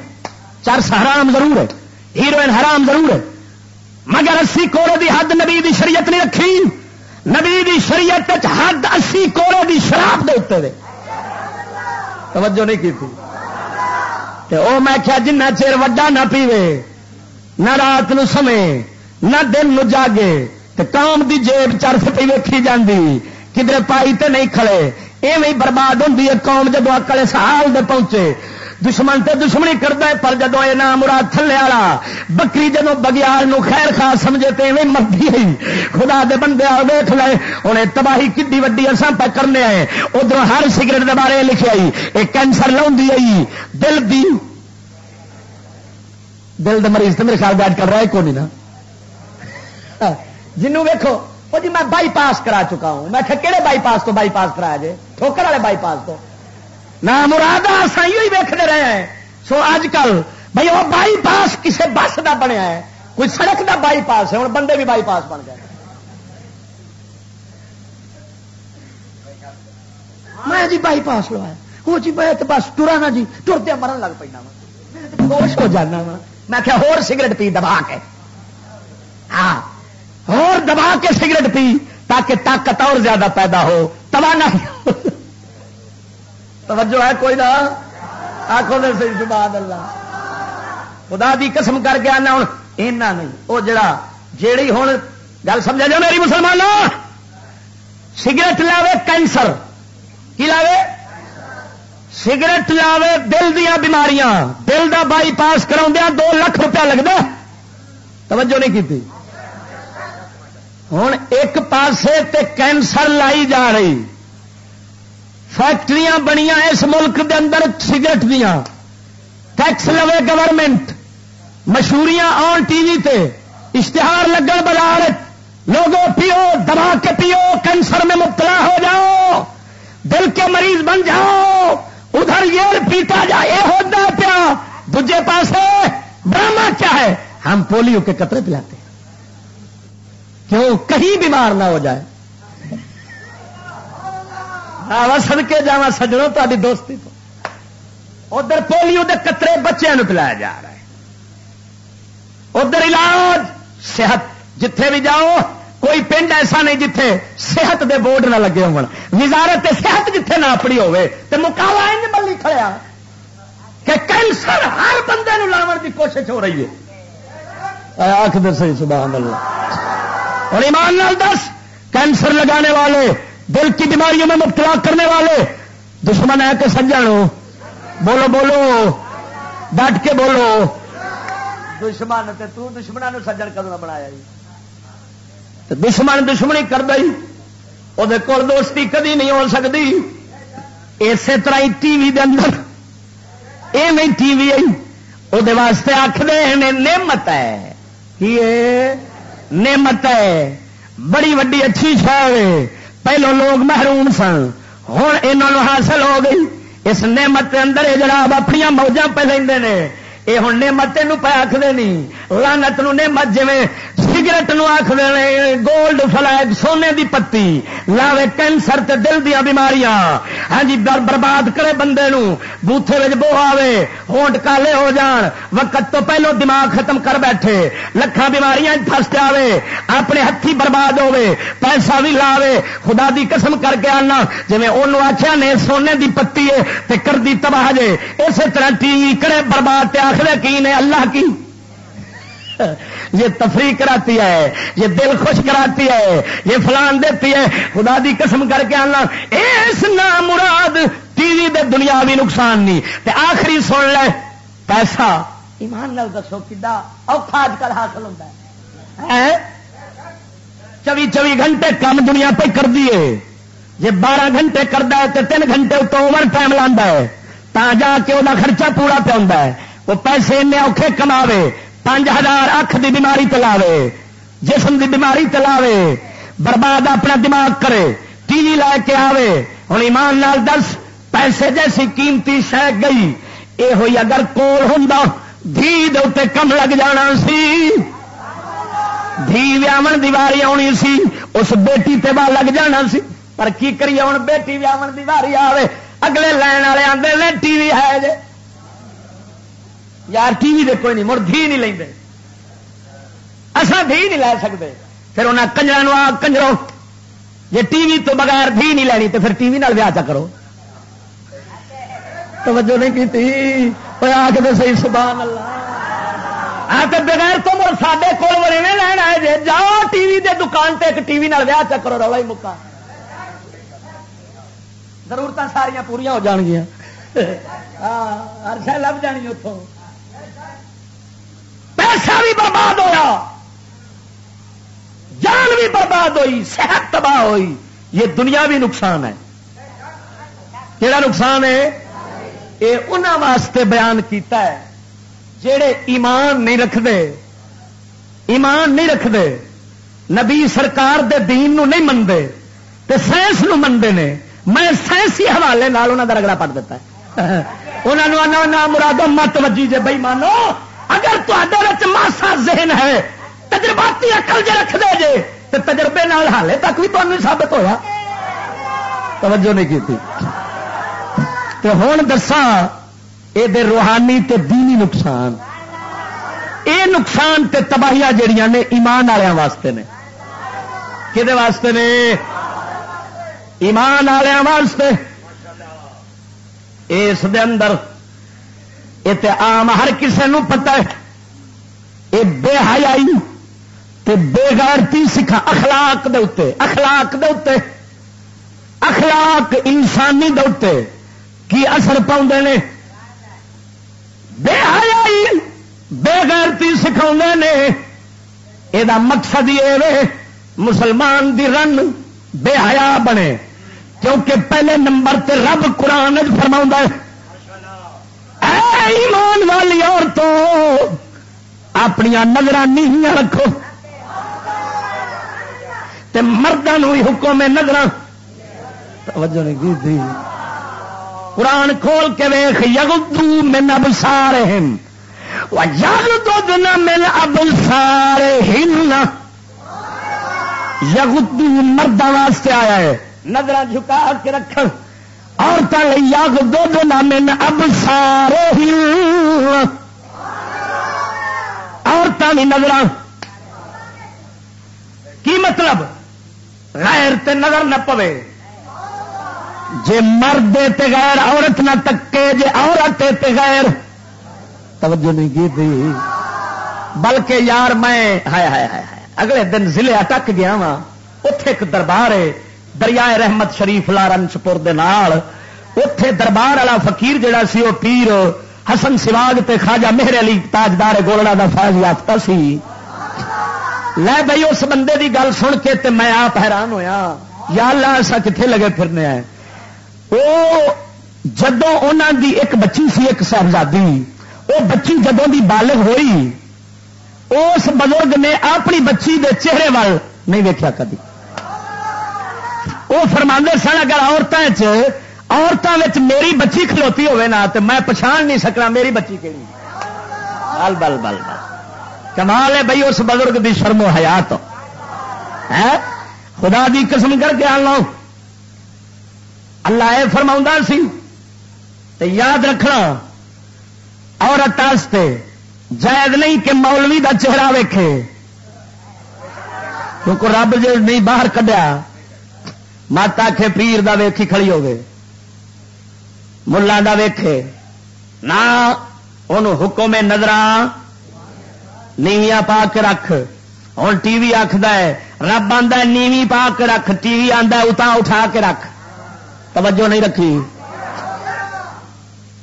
چرس حرام ضرور ہے، ہیروئن حرام ضرور ہے۔ مگر اسی کوڑے دی حد نبی دی شریعت نہیں رکھی۔ نبی دی شریعت حد اسی کوڑے دی شراب دے اتنے دے توجہ نہیں کی تھی۔ او میں کیا جنہ چیر وڈا نہ پیوے، نہ رات نو سمے، نہ دن نو جاگے تو قوم دی جیب چرس پہ ویکھی جاندی، کدھر پائی تے نہیں کھڑے۔ ایویں برباد ہوتی ہے قوم جب اکلے سال دے پہنچے۔ دشمن تے دشمنی کرتا ہے، پر جدو یہ نام مراد تھلے والا، بکری جدو بگیال نو خیر خاص سمجھے تو ایویں مرتی ہے۔ خدا دے بندے آ ویخ لے، انہیں تباہی کھی وڈی اصا پہ کرنے آئے۔ ادھر ہر سگریٹ دے بارے لکھے آئی یہ کینسر لاؤں آئی۔ دل دی، دل دے مریض تو میرے خیال بیٹھ کر رہا ہے کون نا۔ جنوں ویکو وہ جی میں بائی پاس کرا چکا ہوں۔ میں کہڑے بائی پاس تو بائی پاس کرایا جی ٹھوکر والے بائی پاس تو۔ نہ مراد ہی ویکتے رہے ہیں۔ سو اج کل بھائی وہ بائی پاس کسی بس کا بنیا ہے۔ کوئی سڑک کا بائی پاس ہے ہوں بندے بھی بائی پاس بن گئے۔ میں جی بائی پاس لوایا وہ جی میں تو بس ٹرا نا جی ٹرتے مرن لگ پہ خوش ہو جانا وا۔ میں کیا ہور سگریٹ پی، دبا کے۔ ہاں اور دبا کے سگریٹ پی تاکہ طاقت اور زیادہ پیدا ہو۔ توانائی توجہ ہے کوئی نہ؟ آخو دے سی سبحان اللہ۔ خدا دی قسم کر کے آنا ہوں، اینا نہیں وہ جڑا جیڑی ہوں گل سمجھا جائے میری مسلمان سگریٹ لاوے کینسر، کی لاوے؟ سگریٹ لاوے دل دیا بیماریاں۔ دل دا بائی پاس کرا دو لاکھ روپیہ لگتا توجہ نہیں کی ہوں ایک پاسے تے کینسر لائی جا رہی۔ فیکٹری بنیا اس ملک دے اندر، سگریٹ دیا ٹیکس لوے گورنمنٹ۔ مشہوریاں آن ٹی وی تے۔ اشتہار لگن بازار لوگوں پیو، دبا کے پیو، کینسر میں مبتلا ہو جاؤ۔ دل کے مریض بن جاؤ۔ ادھر یہ پیتا جا، یہ ہوتا پیا۔ دجے پاسے، ڈرامہ کیا ہے؟ ہم پولیو کے قطرے پلاتے ہیں۔ کیوں؟ کہیں بیمار نہ ہو جائے۔ سد کے جا سجڑوں تاری دوستی تو۔ ادھر پولیو کے قطرے بچوں پلایا جا رہا ہے۔ ادھر علاج، صحت، جتھے بھی جاؤ، کوئی پنڈ ایسا نہیں جتھے صحت دے بورڈ نہ لگے ہو وزارت صحت جتھے نہ اپنی ہوے تو مکالا بلی کھڑیا۔ کہ کینسر ہر بندے نو لاون کی کوشش ہو رہی ہے۔ آخ دس سبحان اللہ۔ اور ایمان نال دس، کینسر لگانے والے دل کی بیماریوں میں مبتلا کرنے والے دشمن ہے کہ سجن بولو بولو۔ ڈٹ کے بولو۔ دشمن تو دشمنوں سجن کدو بنایا جی؟ دشمن دشمنی کر دئی۔ وہ دوستی کدی نہیں ہو سکتی۔ اسی طرح ٹی وی اندر۔ یہ نہیں ٹی وی آئی وہ واسطے آخر نعمت ہے۔ نعمت ہے۔ بڑی وڈی اچھی شہر پہلو لوگ محروم سن ہوں یہ حاصل ہو گئی۔ اس نعمت اندر یہ جناب اپنی موجہ پہ لے یہ ہوں نعمت پہ آخر نہیں لانت نعمت جی سگریٹ نو آخ گولڈ فلائگ سونے دی پتی لاوے کینسر تے دل دیا بیماریاں ہاں جی برباد کرے بندے نو بوتھے بو آوے ہونٹ کالے ہو جان وقت تو پہلو دماغ ختم کر بیٹھے لکھان بیماریاں پھس آوے اپنے ہاتھی برباد ہوے پیسہ بھی لاوے خدا دی قسم کر کے آنا جی انہوں آخیا نے سونے دی پتی ہے تے کر دی تباہ جے اسی طرح ٹی وی کرے برباد تے آخر کی نے اللہ کی یہ تفریح کراتی ہے، یہ دل خوش کراتی ہے، یہ فلان دیتی ہے۔ خدا دی قسم کر کے آنا، اس نام مراد ٹی وی دے دنیا بھی نقصان نہیں۔ تے آخری سن لے، پیسہ۔ ایمان نال دسو کدا اوکھا اج کل حاصل ہوتا ہے۔ چوی چوی گھنٹے کم دنیا پہ کر دیے جی بارہ گھنٹے کرتا ہے تو تین گھنٹے اتو اوور ٹائم لا ہے۔ تا جا کے وہ خرچہ پورا پہ ہوتا ہے۔ وہ پیسے ان اوکھے کماوے۔ پانچ ہزار اکھ دی بیماری تلاوے جسم دی بیماری تلاوے برباد اپنا دماغ کرے، ٹی وی لے کے آوے ہوں ایمان لال دس، پیسے جیسی قیمتی شہ گئی یہ ہوئی اگر کول ہوں دھی دے کم لگ جانا سی۔ دھی ویاون دیواری آنی سی، اس بیٹی تے با لگ جانا سی۔ پر کی کریے ہوں بیٹی ویاون دیواری آوے، اگلے لین والے آدھے ٹی وی ہے جے۔ یار ٹی وی دے کوئی نہیں، مڑ دھی نہیں لیں اصا دھی نہیں لے سکتے پھر انہیں کنجر آ، کنجرو جی ٹی وی تو بغیر دھی نہیں لینی تو پھر ٹی وی ویاہ چا کرو۔ توجہ نہیں کی آ کے صحیح سبحان اللہ آ تو بغیر تو مڑ سڈے کول بڑے لین آئے جی جاؤ ٹی وی دے دکان تے ایک ٹی وی ویاہ چا کرو، رولا ہی مکا۔ ضرورت ساریا پوریا ہو جان گیا ہاں، ہر شہ لب جانی اتوں پیسہ بھی برباد ہویا، جان بھی برباد ہوئی، صحت تباہ ہوئی، یہ دنیا بھی نقصان ہے۔ کہڑا نقصان ہے؟ یہ انہوں واسطے بیان کیتا ہے جڑے ایمان نہیں رکھتے ایمان نہیں رکھتے نبی سرکار دے دین نو نہیں منتے تے سائنس نو منتے نے۔ میں سائنسی حوالے نال انہوں کا رگڑا پڑ دیتا ہے۔ انہوں نے مرادو مت وجی جے بئی مانو اگر ماسا ذہن ہے، تجرباتی اکل جی رکھ دے جے تو تجربے نال حالے تک بھی تمہیں ثابت ہوا توجہ نہیں کی تو ہوں دسا یہ روحانی تے دینی نقصان۔ اے نقصان تے تباہیاں جڑیاں نے ایمان والوں واسطے نے۔ کہ واسطے نے؟ ایمان والوں واسطے۔ اس دے اندر یہ آم ہر کسی نو پتا ہے۔ یہ بے حیائی تے بے غیرتی سکھا اخلاق دے اتے اخلاق دے اتے اخلاق انسانی دے اتے کی اثر پاؤں نے۔ بے حیائی، بے غیرتی سکھا نے۔ یہ مقصد یہ مسلمان دی رن بے حیا بنے۔ کیونکہ پہلے نمبر تے رب قرآن فرما ایمان والی عورتوں اپنی نظر نیچیاں رکھو۔ تے مردوں ہی حکم نظر توجہ نہیں کی تھی۔ قرآن کھول کے ویخ یگدو من اب سارے یگ من اب سارے ہن یگدو مردوں واسطے آیا ہے۔ نظر جھکا کے رکھ عورتوں یگ دھد من اب سارے ہی عورتوں کی نظر کی مطلب؟ غیر تے نظر نہ پوے۔ جے مرد تے غیر، عورت نہ تکے۔ جے عورت تے غیر، توجہ نہیں کی تھی۔ بلکہ یار میں، ہائے ہائے ہائے اگلے دن ضلع اٹک گیا وا اتے ایک دربار ہے۔ دریائے رحمت شریف لارن سپور اتے دربار والا فقیر جڑا سی وہ پیر حسن سواگ تے خواجہ مہر علی تاجدار گولڑا دا فیض یافتہ سی۔ لے بھائی، اس بندے دی گل سن کے تے میں آپ حیران ہویا۔ یا اللہ، ایسا کتنے لگے پھرنے آئے؟ وہ جدو انہوں دی ایک بچی سی، ایک صاحبزادی وہ بچی جدوں دی بالغ ہوئی، اس بزرگ نے اپنی بچی دے چہرے وال نہیں ویکیا کدی۔ وہ فرما سن، اگر عورتوں عورتوں میری بچی کھلوتی ہوے نا تو میں پچھان نہیں سکنا میری بچی کہڑی بل بل بل بل۔ کمال ہے بھائی اس بزرگ کی شرم و حیات۔ ہے خدا دی قسم کر کے آ لو اللہ یہ فرما سی۔ تو یاد رکھنا، عورت جائز نہیں کہ مولوی دا چہرہ ویکھے، کیونکہ رب جی نہیں باہر کڈیا۔ مات آخے پیر دا ویکھی کھڑی ہوگی ملا دا ویکھے۔ نہ ان حکم نظر نیویاں پا کے رکھ۔ ہوں ٹی وی آخد رب آدھا نیوی پا کے رکھ، ٹی وی آدھا اتا اٹھا کے رکھ۔ توجہ نہیں رکھی۔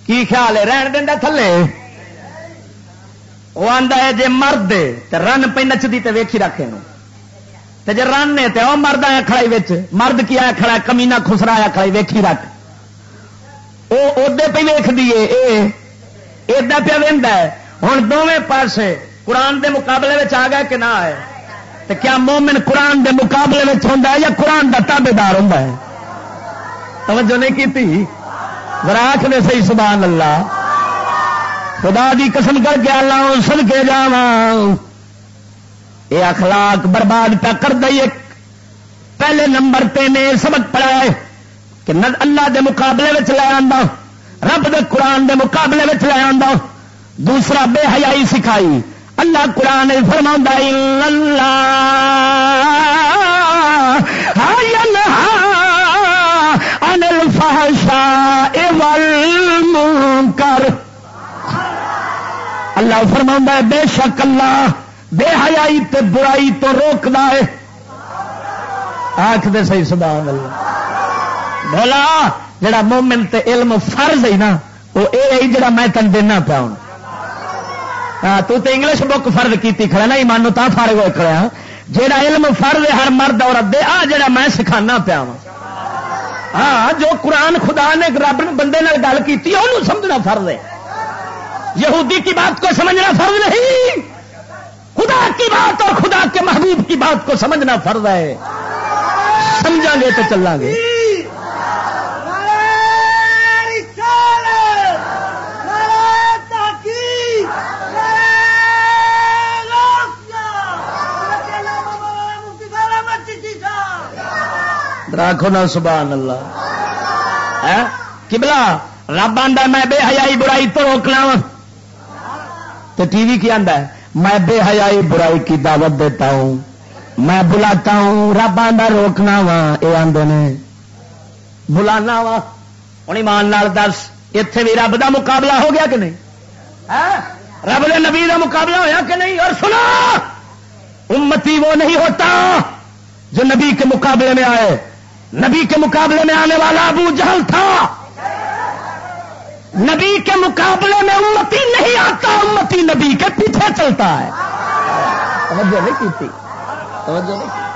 کی خیال ہے؟ رہن دینا تھلے۔ وہ آتا ہے جی مرد رن پہ نچتی تو ویکھی رکھے جی رن نے تو مرد آیا کھڑائی مرد کی آیا کھڑا کمینا خسرا آیا کھڑائی ویکھی رکھ۔ وہ ادے پہ ویخ دیے ادا پیا ہے۔ ہوں دونوں پاسے قرآن دے مقابلے آ گیا کہ نہ آئے؟ تو کیا مومن قرآن دے مقابلے میں ہوتا ہے یا قرآن کا تابے دار ہوں توجہ نہیں کی وراخ نے صحیح سبحان اللہ۔ خدا دی قسم کر کے اللہ سن کے جا یہ اخلاق برباد پہ کر دئی پہلے نمبر پہ نے سبق پڑا ہے کہ اللہ دے مقابلے میں لے آ رب دے قرآن دے مقابلے میں لے آ دوسرا بے حیائی سکھائی۔ اللہ قرآن فرما اللہ انل فاشا کر اللہ فرما بے شک اللہ بے حیائی تے برائی تو روک ہے آخ دے صحیح سدا بولا جڑا مومن تے علم فرض ہے نا، وہ یہ جڑا میں تن دینا پیا ہوں۔ ہاں تو تے انگلش بک فرض کیتی کھڑا نا ایمانو تا فارغ ہوئے کھڑا جڑا علم فرض ہے، ہر مرد، عورت دے، آ جڑا میں سکھانا پیا ہوں۔ ہاں جو قرآن خدا نے رب بندے گل کی انہوں سمجھنا فرض ہے۔ یہودی کی بات کو سمجھنا فرض نہیں۔ خدا کی بات اور خدا کے محبوب کی بات کو سمجھنا فرض ہے۔ سمجھا گے تو چلا گے۔ راکھو نا، سبحان اللہ۔ کبلا رب آدھا میں بے حیائی برائی تو روکنا تو ٹی وی کی آدھا میں بے حیائی برائی کی دعوت دیتا ہوں۔ میں بلاتا ہوں رب آدھا روکنا وا یہ آدھے نے۔ بلانا وا۔ ہوں ایمان دس اتے بھی رب دا مقابلہ ہو گیا کہ نہیں؟ ہاں؟ رب دے نبی دا مقابلہ ہویا کہ نہیں؟ اور سنا امتی وہ نہیں ہوتا جو نبی کے مقابلے میں آئے۔ نبی کے مقابلے میں آنے والا ابو جہل تھا۔ نبی کے مقابلے میں امتی نہیں آتا، امتی نبی کے پیچھے چلتا ہے۔ توجہ نہیں کی تھی؟ توجہ نہیں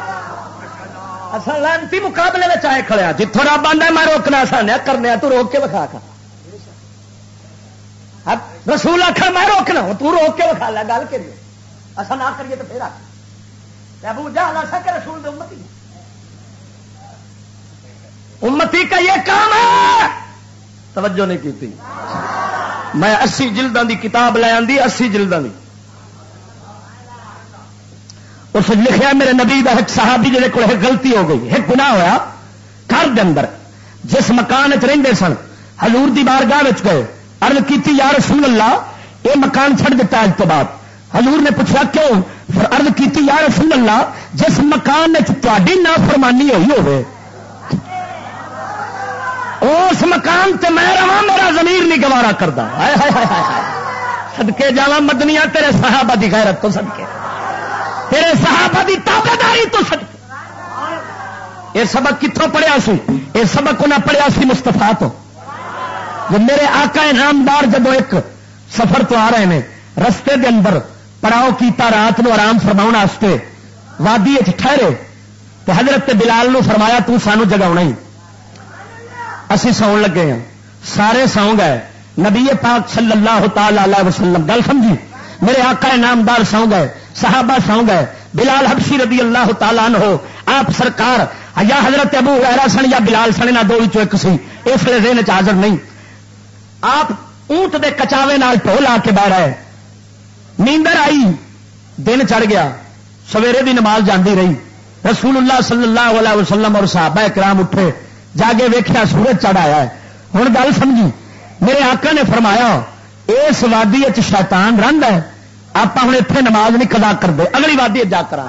اصل لانتی مقابلے میں چاہے کھڑیا جتوں رب آدھا میں روکنا سانیا کرنے تو روک کے بکھا کھا۔ رسول آخر میں روکنا تو روک کے بکھا لیا گل کریے۔ اصل نہ کریے تو پھر آ ابو جہل ایسا کہ رسول دے امتی۔ امتی کا یہ کام ہے۔ توجہ نہیں کی میں اسی جلدوں دی کتاب لے آئی اسی جلدوں دی۔ اس لکھیا میرے نبی دا ایک صحابی جہے کو غلطی ہو گئی، ایک گناہ ہوا گھر دے اندر۔ جس مکان چ سن ہلور دی بارگاہ گئے ارد کی یا رسول اللہ، یہ مکان چھڑ دیتا اج تو بعد۔ حضور نے پوچھا، کیوں؟ پھر ارد کی یا رسول اللہ، جس مکان تاری نا فرمانی ہوئی ہوئے اس مکان تے میں رہا میرا زمیر نہیں گوارا کرتا سدکے جا مدنیا تیرے صحابہ دی غیرت تو سدکے تیرے صحابہ دی تابے داری تو سدکے یہ سبق کتوں پڑھیا سی یہ سبق انہیں پڑھیا سی مستفا تو۔ میرے آقا انعامدار جب ایک سفر تو آ رہے ہیں رستے دے اندر پڑاؤ کیتا رات نو آرام فرما وادی ٹھہرے، تو حضرت بلال نو فرمایا، تو سانو جگا ہی اسی سو لگے ہیں۔ سارے سو گئے۔ نبی پاک صلی اللہ تعالی وسلم، گل سمجھی؟ میرے آقا نامدار سو گئے، صحابہ سو گئے۔ بلال حبشی رضی اللہ تعالیٰ ہو آپ سرکار، یا حضرت ابو غیرا سن یا بلال سن نہ دو ایک سی اس لیے دن حاضر نہیں۔ آپ اونٹ دے کچاوے نال ٹو لا کے بہ رہے نیندر آئی، دن چڑھ گیا۔ سویرے بھی نماز جاندی رہی۔ رسول اللہ صلی اللہ علیہ وسلم اور صحابہ کرام اٹھے۔ جاگے ویخیا سورج چڑھایا ہے۔ ہوں گل سمجھی۔ میرے آقا نے فرمایا، اس وادی شیطان رنگ ہے۔ آپ ہوں اتنے نماز نہیں کدا کرتے۔ اگلی وادی جا کر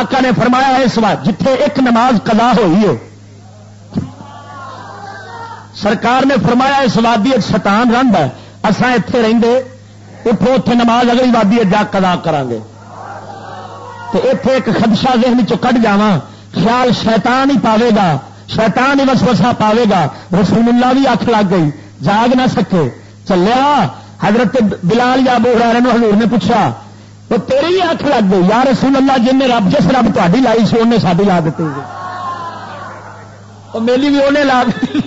آقا نے فرمایا اس بات جتھے ایک نماز قضا ہوئی ہے سرکار نے فرمایا اس وادی شیطان رنگ ہے۔ اصا اتے رہتے اٹھو اتے نماز اگلی وادی جا قضا کران گے تو اتے ایک خدشہ ذہن چ کٹ جا خیال شیطان ہی پاوے گا شیطان ہی وسوسہ پاوے گا رسول اللہ بھی اکھ لگ گئی۔ جاگ نہ سکے۔ چلیا، حضرت بلال یا بوہرا حضور نے پوچھا تو تیری ہی اکھ لگ گئی یا رسول اللہ، جن نے رب، جس رب تاری لائی سی، انہیں ساری لا دیتی تو میلی بھی انہیں لا دی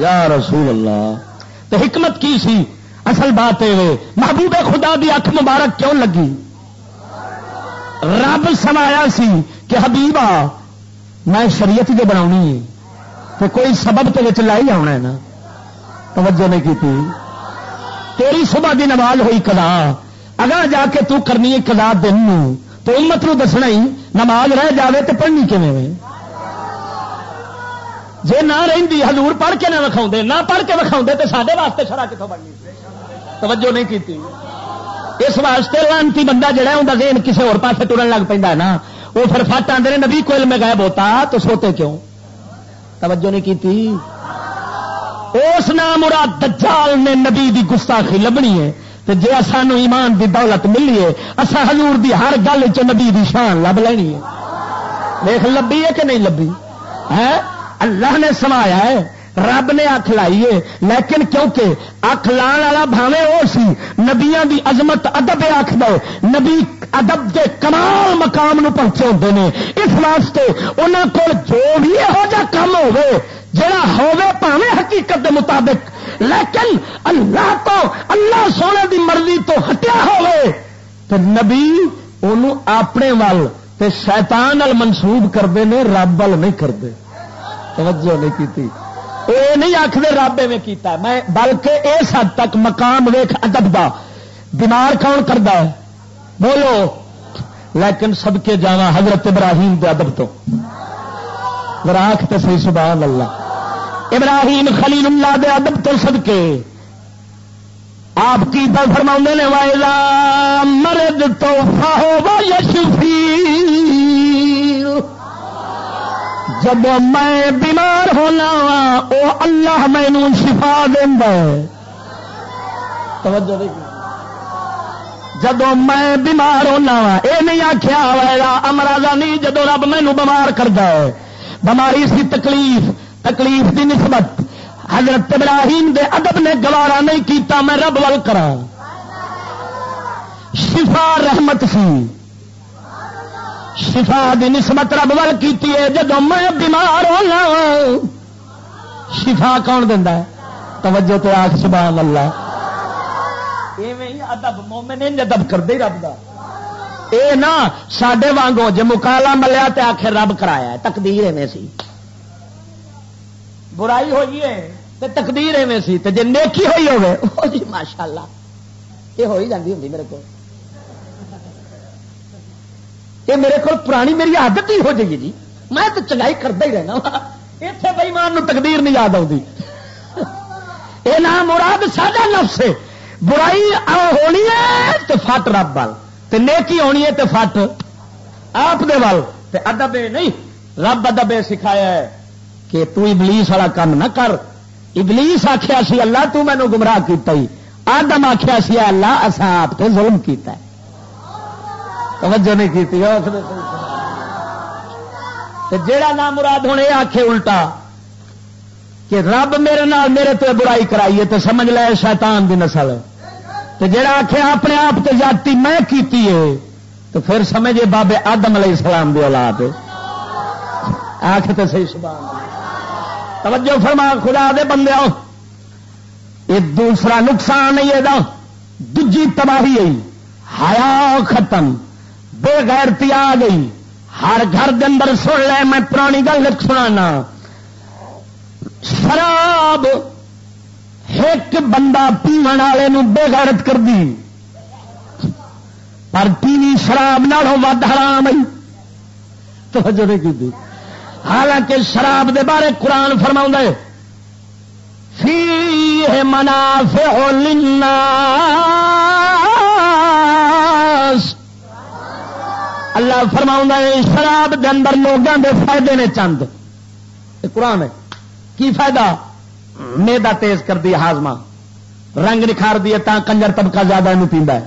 یا رسول اللہ تو حکمت کی سی؟ اصل بات ہے محبوب خدا دی اکھ مبارک کیوں لگی؟ رب سمایا سی کہ حبیبا میں شریعت جو بنا ہے۔ تو کوئی سبب تو لائی آنا ہے نا؟ توجہ نہیں کی تھی تیری صبح دی نماز ہوئی کلا اگر جا کے تو کرنی ہے کلا دن تو امت نو دسنا ہی، نماز رہ جاوے تو پڑھنی کیون جی نہ رہی حضور پڑھ کے نہ وکھاؤ نہ پڑھ کے وکھاؤ تو سارے واسطے شرح کتوں بننی؟ توجہ نہیں کی اس واسطے لانتی بندہ جہا ان کا ذہن کسی اور پاسے ٹرن لگ پہ نا۔ وہ پھر فٹ آدھے نبی کوئل میں غائب ہوتا، تو سوتے کیوں؟ توجہ نہیں کی اس نام مراد دجال نے نبی دی گستاخی لبنی ہے تو جی سانو ایمان دی دولت ملی ہے اصا حضور دی ہر گل چ نبی دی شان لب لینی ہے۔ دیکھ لبی ہے کہ نہیں لبی؟ ہے اللہ نے سمایا ہے۔ رب نے اکھ لائیے لیکن کیونکہ اکھ لان والا بھاوے وہ سی نبیا دی عظمت ادب اکھ دو نبی ادب کے کمال مقام نو پہنچے ہوتے ہیں اس واسطے انہوں کو جو بھی یہو جا کام ہوے جڑا ہوے پاوے حقیقت دے مطابق۔ لیکن اللہ تو، اللہ سونے دی مرضی تو ہٹیا ہوے تو نبی انہوں اپنے وال تے شیطان ال منسوب کرتے ہیں رب ول نہیں کرتے توجہ نہیں کی یہ نہیں آخر رب میں کیتا میں بلکہ اس حد تک مقام ویخ ادب دا۔ بیمار کون کرتا ہے؟ بولو۔ لیکن سب کے جانا حضرت ابراہیم دے ادب تو۔ راک تو سی سبحان اللہ۔ ابراہیم خلیل اللہ دے ادب تو سب کے آپ کی پر فرما نے وائلا مرد تو فاہو یشفی جب میں بیمار ہونا وا وہ اللہ مینو شفا دینا جب میں بیمار ہونا وا یہ نہیں آخیا ہوا امراضا نہیں جدو رب مینو بمار کرتا ہے۔ بماری سی تکلیف تکلیف کی نسبت۔ حضرت ابراہیم دے ادب نے گوارا نہیں کیتا، میں رب ول کرا شفا رحمت سی۔ شفا دی نسبت رب ول کی جب میں بیمار ہونا، شفا کون دینا توجہ تو آخ سبحان اللہ ادب، مومن ادب کر دے رب دا۔ اے نا سڈے وانگو جی مکالا ملیا تے آخر رب کرایا تقدیر ایویں سی۔ برائی ہوئی ہے تے تقدیر ایویں سی، تے جی نیکی ہوئی ہوگی جی ماشاء اللہ یہ ہو ہی جاتی ہوں میرے کو یہ میرے کو پرانی میری عادت ہی ہو جائے جی۔ میں تو چنگائی کرتا ہی رہنا اتنے بئیمان تقدیر نہیں یاد آتی یہ نام مراد ساڈا نفس ہے۔ برائی ہونی ہے تو فٹ رب وال۔ نیکی ہونی ہے تو فٹ آپ دے وال۔ ادب نہیں، رب ادب سکھایا ہے کہ تو ابلیس والا کام نہ کر۔ ابلیس آخیا سی اللہ تو مینو گمراہ کیتا ہی۔ آدم آخیا سی اللہ اصا آپ سے ظلم کیتا ہے۔ توجہ نہیں کی جیڑا نام مراد ہوں یہ آخے الٹا کہ رب میرے نال میرے تو برائی کرائیے تو سمجھ لے، شیطان دی نسل۔ تو جڑا آخے اپنے آپ تو جاتی میں کیتی ہے، تو پھر سمجھے بابے آدم علیہ السلام دی اولاد آخ تو صحیح سبحان توجہ فرما، خدا دے بندے آؤ یہ دوسرا نقصان یہ دجی تباہی ہایا ختم۔ بے غیرتی آ گئی۔ ہر گھر دے اندر سن لے، میں پرانی گل سنا شراب ایک بندہ پیو والے بے غیرت کر دی پر پیوی شراب نالوں ود حرام آئی۔ تو کی حالانکہ شراب دے بارے قرآن فرما فی منافع للناس۔ اللہ فرماؤں شراب دے اندر لوگوں دے فائدے نے چند۔ قرآن ہے۔ کی فائدہ؟ میدا تیز کر دی ہاضمہ۔ رنگ نکھار دیے تا کنجر طبقہ زیادہ یہ پیندا ہے۔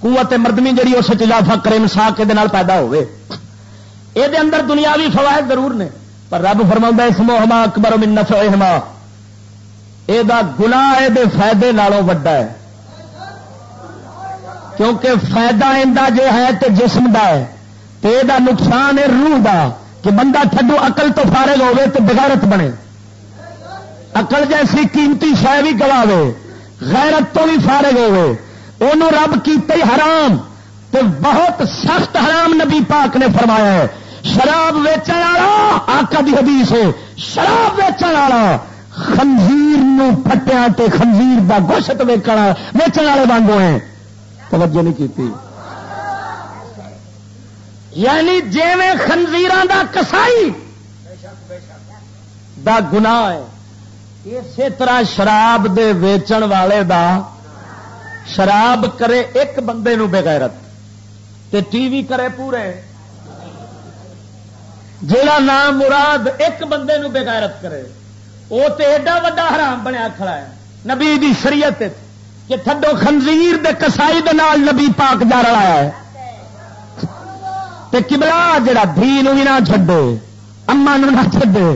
قوت مردمی جڑی اس اضافہ کرے مسا کے پیدا ہوئے۔ یہ اندر دنیاوی فوائد ضرور نے، پر رب فرما اس محما اکبر من نفعہما۔ یہ گنا یہ فائدے نالوں وڈا ہے۔ کیونکہ فائدہ اندہ جو ہے تو جسم دا ہے۔ تو یہ نقصان ہے روح دا کہ بندہ تھڈو اقل تو فارغ ہوے تو بغیرت بنے۔ اقل جیسی قیمتی شہ بھی گواوے، غیرت تو بھی فارغ ہوے انہوں رب کیتے حرام تو بہت سخت حرام نبی پاک نے فرمایا ہے۔ شراب ویچن والا آقا دی حدیث ہے۔ شراب ویچن والا خنزیر پٹیا تے خنزیر دا گوشت ویچن والے وانگو ہیں۔ توجہ نہیں کی یعنی جی خنزیر دا کسائی دا گناہ ہے۔ اسی طرح شراب دے ویچن والے دا شراب کرے ایک بندے نو بغیرت تے ٹی وی کرے پورے۔ جا نام مراد ایک بندے نو بغیرت کرے وہ تو ایڈا وا حرام بنیا کھڑا ہے۔ نبی دی شریعت کہ تھڈو خنزیر دے کسائی دے نال نبی پاک جا رہا ہے۔ تے کبلا جڑا دھی بھی نہ چھڈے اما نہ چھڈے،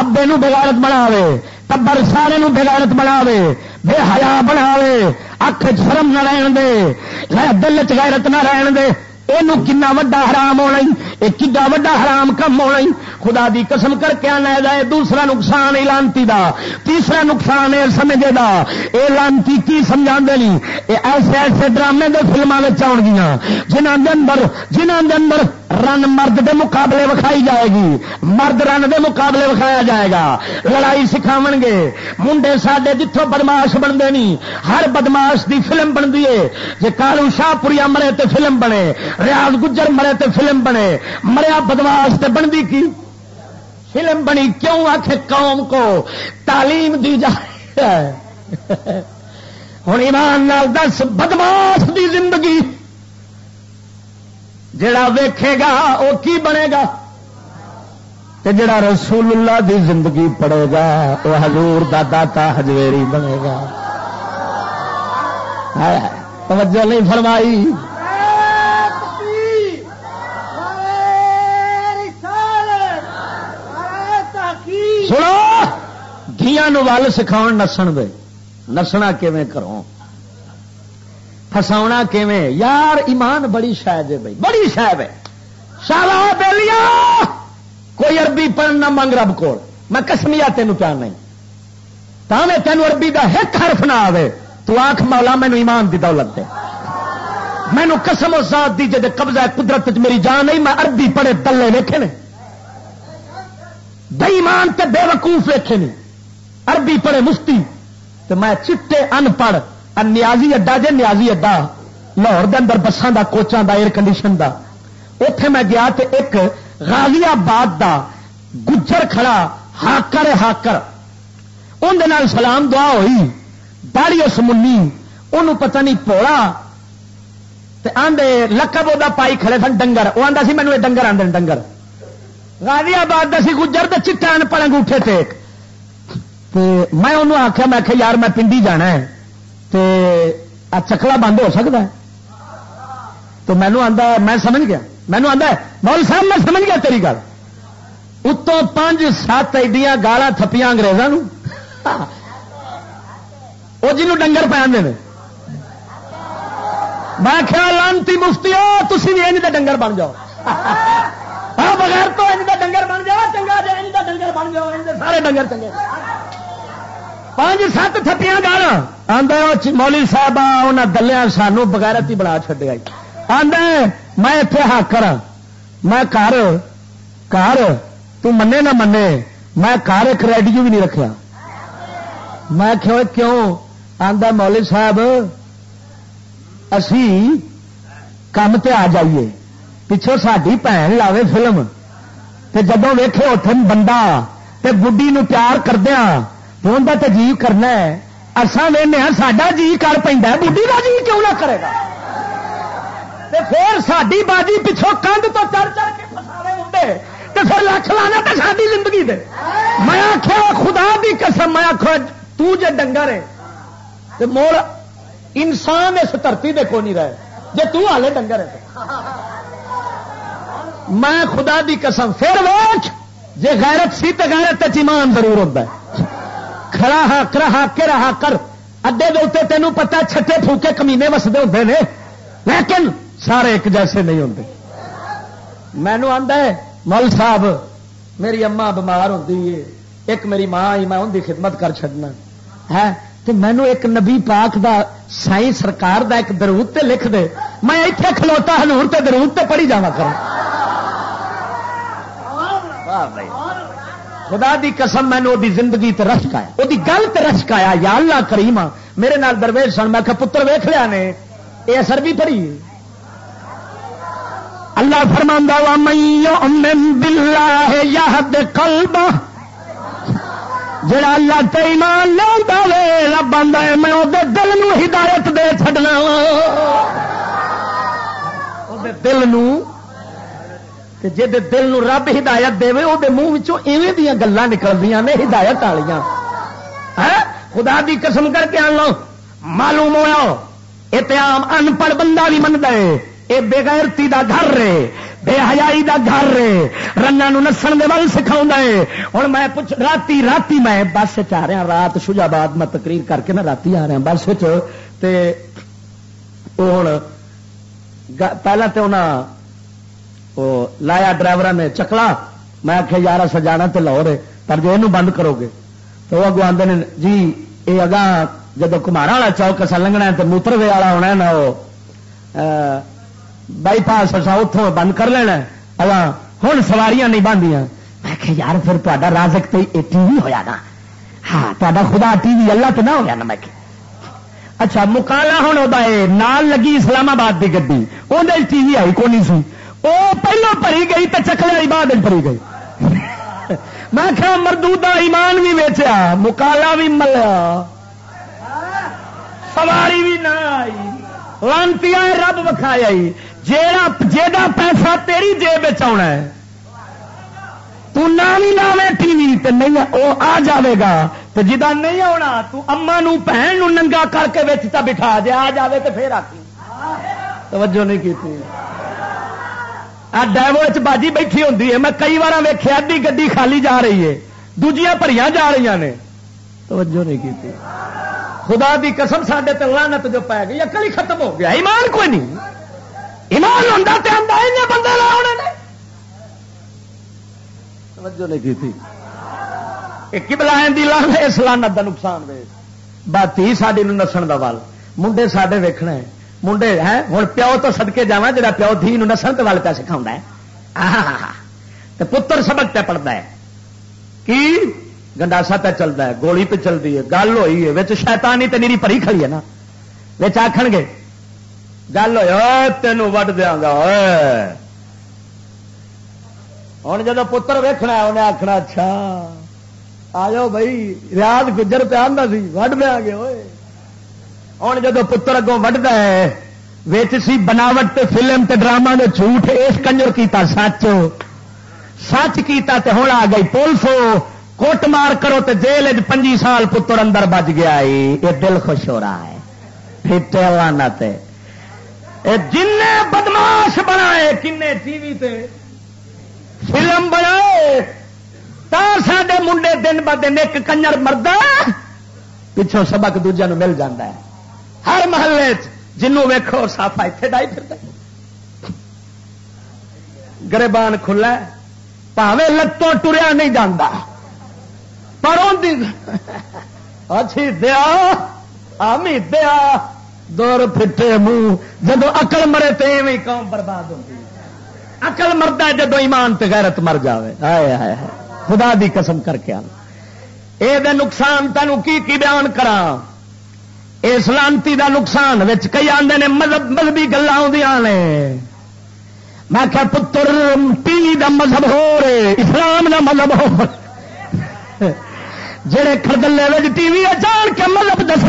ابے نو بغارت بناوے ٹبر سارے نو بغارت بناوے، بے حیا بناوے، اکھ شرم نہ رہن دے دل چ غیرت نہ رہن دے۔ یہ کنا وا حرام ہونا یہ کڈا وا حرام کم ہونا خدا دی قسم کر کے آنا ہے دوسرا نقصان یہ لانتی دا تیسرا نقصان یہ سمجھے دا اے لانتی کی سمجھا نہیں یہ ایسے ایسے ڈرامے دے فلموں میں آن گیا جنہوں دے اندر جنہوں دے اندر رن مرد دے مقابلے وکھائی جائے گی۔ مرد رن دے مقابلے وکھایا جائے گا۔ لڑائی سکھاو گے۔ منڈے سڈے جتوں بدماش بنتے نہیں ہر بدماش دی فلم بنتی ہے۔ جی کالو شاہ پوری مرے تے فلم بنے، ریاض گجر مرے تے فلم بنے۔ مریا بدماش تے بنتی کی؟ فلم بنی کیوں؟ آخ قوم کو تعلیم دی جائے۔ ہوں ایمان نال دس، بدماش دی زندگی۔ جڑا ویکھے گا وہ کی بنے گا؟ جڑا رسول اللہ دی زندگی پڑے گا وہ حضور دا داتا ہجویری بنے گا۔ توجہ نہیں فرمائی۔ سنو دیا ول سکھاؤ نسن دے۔ نسنا کیویں کرو فساونا کیویں؟ یار، ایمان بڑی شاید ہے بھائی، بڑی شاید ہے۔ شالا بےلیا کوئی عربی پڑھنا منگ رب کو میں کسمیا تین پیار نہیں میں تین عربی دا ایک حرف نہ آئے تو آخ مولا مینو ایمان دی دولت دے۔ مینو قسم و ذات دی جد قبضہ قدرت میری جان نہیں، میں عربی پڑھے تلے ویکھے نے۔ بےمان تے بے وقوف ویکھے نہیں عربی پڑھے مفتی تو میں چٹے ان پڑھ نیازی اڈا جے نیازی اڈا، لاہور دے اندر بسان دا، کوچاں دا ایئر کنڈیشن دا۔ اتے میں گیا تے ایک غازی آباد دا گجر کھڑا، ہاکر ہاکر۔ اندر سلام دعا ہوئی داڑی اس منی انہوں پتہ نہیں پوڑا۔ آدھے لقب وہ پائی کھڑے سن ڈنگر۔ وہ آتا سی مینو ڈنگر آدھے ڈنگر۔ غازی آباد دا سی گجر تو چٹا ان پڑھ انگوٹھے ٹیک میں انہوں آخیا میں آخیا یار میں پنڈی جانا ہے۔ تے چکلا بند ہو سکتا ہے۔ تو مینو آتا میں سمجھ گیا۔ مینو آتا ہے مول صاحب، میں سمجھ گیا تیری گل۔ اتوں پانچ سات ایڈیاں گالا تھپیاں اگریزوں وہ جنوب ڈنگر پہ آدھے میں خیال لانتی مفتی ہو تھی بھی انج ڈنگر بن جاؤ۔ بغیر تو انج ڈنگر بن جاؤ، چنگا جی انج ڈنگر بن جاؤ سارے ڈنگر چنگے۔ پانچ سات تھپیاں گالا آدھا مولی صاحب انہیں دلیا سانو بغیرت ہی بنا چڈیا آدھا میں اتے ہاکر میں کر کر تنے نہ منے، میں کار ایک ریڈیو بھی نہیں رکھا میں کہ کیوں؟ آدھا مولی صاحب، اسی کام تے آ جائیے۔ پچھو ساری بھن لاوے فلم۔ تے جدو ویخے اتن بندہ، تے بڈی نو پیار کردیا تو ان کا کرنا ہے۔ اصا وہنے ساڈا جی کر پہ بڈی کا جی کیوں نہ کرے گا؟ پھر ساری باجی پچھوں کندھ تو چڑھ چڑھ کے فساوے ہوں تو پھر لکھ لانا تو ساری زندگی دے۔ میں آخیا خدا بھی قسم، میں آخو تے ڈنگر ہے تو مول انسان اس دھرتی دے کو نہیں رہے۔ جی تالے ڈنگر ہے۔ میں خدا دی قسم، پھر ویچ جی غیرت سی تو غیرت ایمان ضرور ہوتا ہے۔ کھڑا ہا کرا کے رہا کر اڈے دے تینوں پتا چھٹے پھوکے کمینے وسدے ہوتے ہیں لیکن سارے ایک جیسے نہیں ہوتے مینو آدھا ہے مل صاحب میری اما بمار ہوتی ہے ایک میری ماں آئی میں ان کی خدمت کر چڑنا ہے تو مینو ایک نبی پاک دا سائی سرکار دا ایک درود تے لکھ دے میں اتنے کھلوتا ہلور تے درود تے پڑھی جا کر خدا دی قسم مینو وہ زندگی تے رشک آیا وہ گل تے رشک آیا یا اللہ کریما میرے نال درویش سن، میں پتر ویخ لیا نے یہ اثر بھی پڑھی اللہ فرماندہ وا بلا یاد کلب جڑا اللہ تیمان لیا وے، رب آدھا میں وہ دل نو ہدایت دے چڈنا دل نو جی دل نو رب ہدایت دے وہ منہ ایویں دیا گلان نکلدیا نے ہدایت والیاں خدا دی قسم کر کے آن لو معلوم ہوا یہ آم ان پڑھ بندہ بھی منتا ہے یہ بےغیرتی دا گھر رے بے حیائی دا گھر رے رنگا نسن دے ول سکھا ہے ہوں میں پوچھ راتی راتی میں بس چ رہا رات شجاباد میں تقریر کر کے نا راتی آ رہا بس تے ہوں پہلے تو انہیں لایا ڈرائیور نے چکلا، میں آخیا یار سجانا تو لاہور ہے، پر جو یہ بند کرو گے تو وہ اگو آدھے جی یہ اگاں جب کمارا والا چوک اصا لنگنا تو موتر وے والا ہونا نا وہ بائی پاس اصا اتوں بند کر لینا اگاں ہوں سواریاں نہیں باندیاں میں کہ یار، پھر تا رازک تو یہ ٹی وی ہوا نا۔ ہاں تا خدا ٹی وی اللہ تو نہ ہوا نا، میں کہ اچھا مکالا ہوں وہ نال لگی اسلام آباد کی گی وہ ٹی وی آئی کونی سی۔ وہ پہلو پری گئی تو چکلے بعد پری گئی۔ میں کیا مردو ایمان بھی ویچیا، مکالا بھی ملیا، سواری بھی نہ آئی لانتی رب وکھایا جیڑا جیڑا پیسہ تیری جیب آنا ہے۔ تو نہ بھی لاوے ٹی وی تو نہیں وہ آ جاوے گا۔ تو جدا نہیں آنا تو اما نو بہن نو ننگا کر کے بچتا بٹھا جے آ جاوے تو پھر آتی توجہ نہیں کی ڈیو باجی بیٹھی ہوتی ہے، میں کئی بار ویخیا ادی گی خالی جا رہی ہے۔ دوجیاں پریاں جا رہی نے۔ توجہ نہیں کی خدا دی قسم سڈے لانت جو پی گئی اکل ہی ختم ہو گیا۔ ایمان کوئی نہیں۔ ایمان ہوتا تو آتا ہے بندے لا توجہ نہیں کی تھی بلائن دی لان اس لانت دا نقصان وے باتی ساری نسن دا وال۔ منڈے سڈے ویکھنا ہے۔ منڈے ہے ہوں پیو تو سدکے جا جا پیو دھی نسن وال پہ سکھاؤں ہے پتر سبق پہ پڑھتا ہے کی گنڈاسا پہ چلتا ہے گولی پہ چلتی ہے گل ہوئی ہے شیتانی تو نیری پری کھڑی ہے نا بچ آخ گے گل ہوئی تینوں وڈ دیا گا ہوں جب پتر ویکنا انہیں آخنا اچھا آ جاؤ بھائی ریاض گجر پہ آتا سی وڈ دیا گے ہوں جب پتر اگوں وڈتا ہے ویچ سی بناوٹ تے فلم تے ڈرامہ نے جھوٹ اس کنجر کیتا سچ سچ کیتا تے ہوں آ گئی پولیسو کوٹ مار کرو تو جیل پنجی سال پتر اندر بج گیا یہ دل خوش ہو رہا ہے پھر جن بدماش بنائے کن ٹی وی تے فلم بنائے سڈے منڈے دن ب دن ایک کنجر مرد پچھوں سبق دوجا مل جاتا ہے ہر محلے جنوں ویکو سافا اتنے ڈائی پھر گربان کھلا پاوے لتوں ٹریا نہیں جانا پر اچھی دیا، آمی دیا۔ دور پھٹے منہ۔ جب اقل مرے تو ایویں قوم برباد ہوتی اقل مرد جدو ایمان تے غیرت مر جائے آئے آئے خدا دی قسم کر کے آنا۔ نقصان تینوں کی کی بیان کرا اس لانتی دا نقصان کئی آدھے نے مذہب مذہبی گلا نے۔ میں کیا پتر پیلی وی دا مذہب ہو رہے، اسلام دا مذہب ہو جڑے خردلے وج ٹی وی اچان کے مذہب دس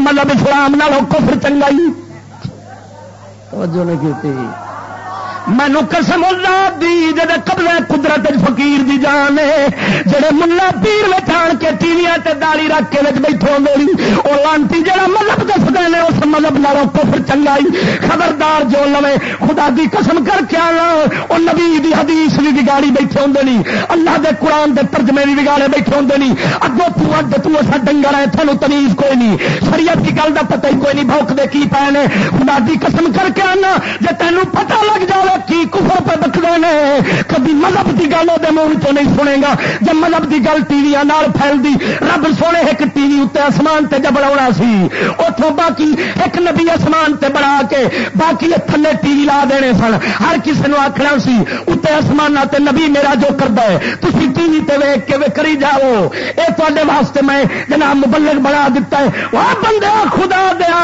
مذہب اسلام نہ کفر چنگائی۔ توجہ نہیں کی مینو قسم اللہ دی جب قبضہ قدرت فقیر دی جان ہے، جڑے ملا پیر وچان کے ٹی وی داڑی رکھ کے بیٹھو میری وہ لانتی جڑا مذہب دستے ہیں اس مذہب نہ کفر چنگائی۔ خبردار جو لوے، خدا دی قسم کر کے آنا۔ وہ نبی دی حدیث بھی بگاڑی بیٹھے ہوں نہیں اللہ دے قرآن دے ترجمے بھی بگاڑے بیٹھے ہوں نہیں اگو تو اگ تو ڈنگر ہے تھانوں تمیز کوئی نہیں۔ شریعت کی گل کا پتہ ہی کوئی نہیں، بھوک دے کی پے نے۔ خدا دی قسم کر کے آنا، جے تینوں پتہ لگ جائے کی کفر پہ بکتے ہیں کبھی مذہب کی گل وہ منہ چ نہیں سنے گا۔ جب مذہب کی گل ٹی وی پھیلتی رب سونے ایک ٹی وی اتنے آسمان تے جب بنا سی۔ اتوں باقی ایک نبی آسمان تے بنا کے باقی تھلے ٹی وی لا دینے سن۔ ہر کسی نے آخنا سی اتنے آسمان تے نبی میرا جو کرتا ہے تھی ٹی وی تے ویک کے کری جاؤ۔ یہ تے واسطے میں جناب مبلک بنا دیتا ہے۔ وہ بندے، خدا دیا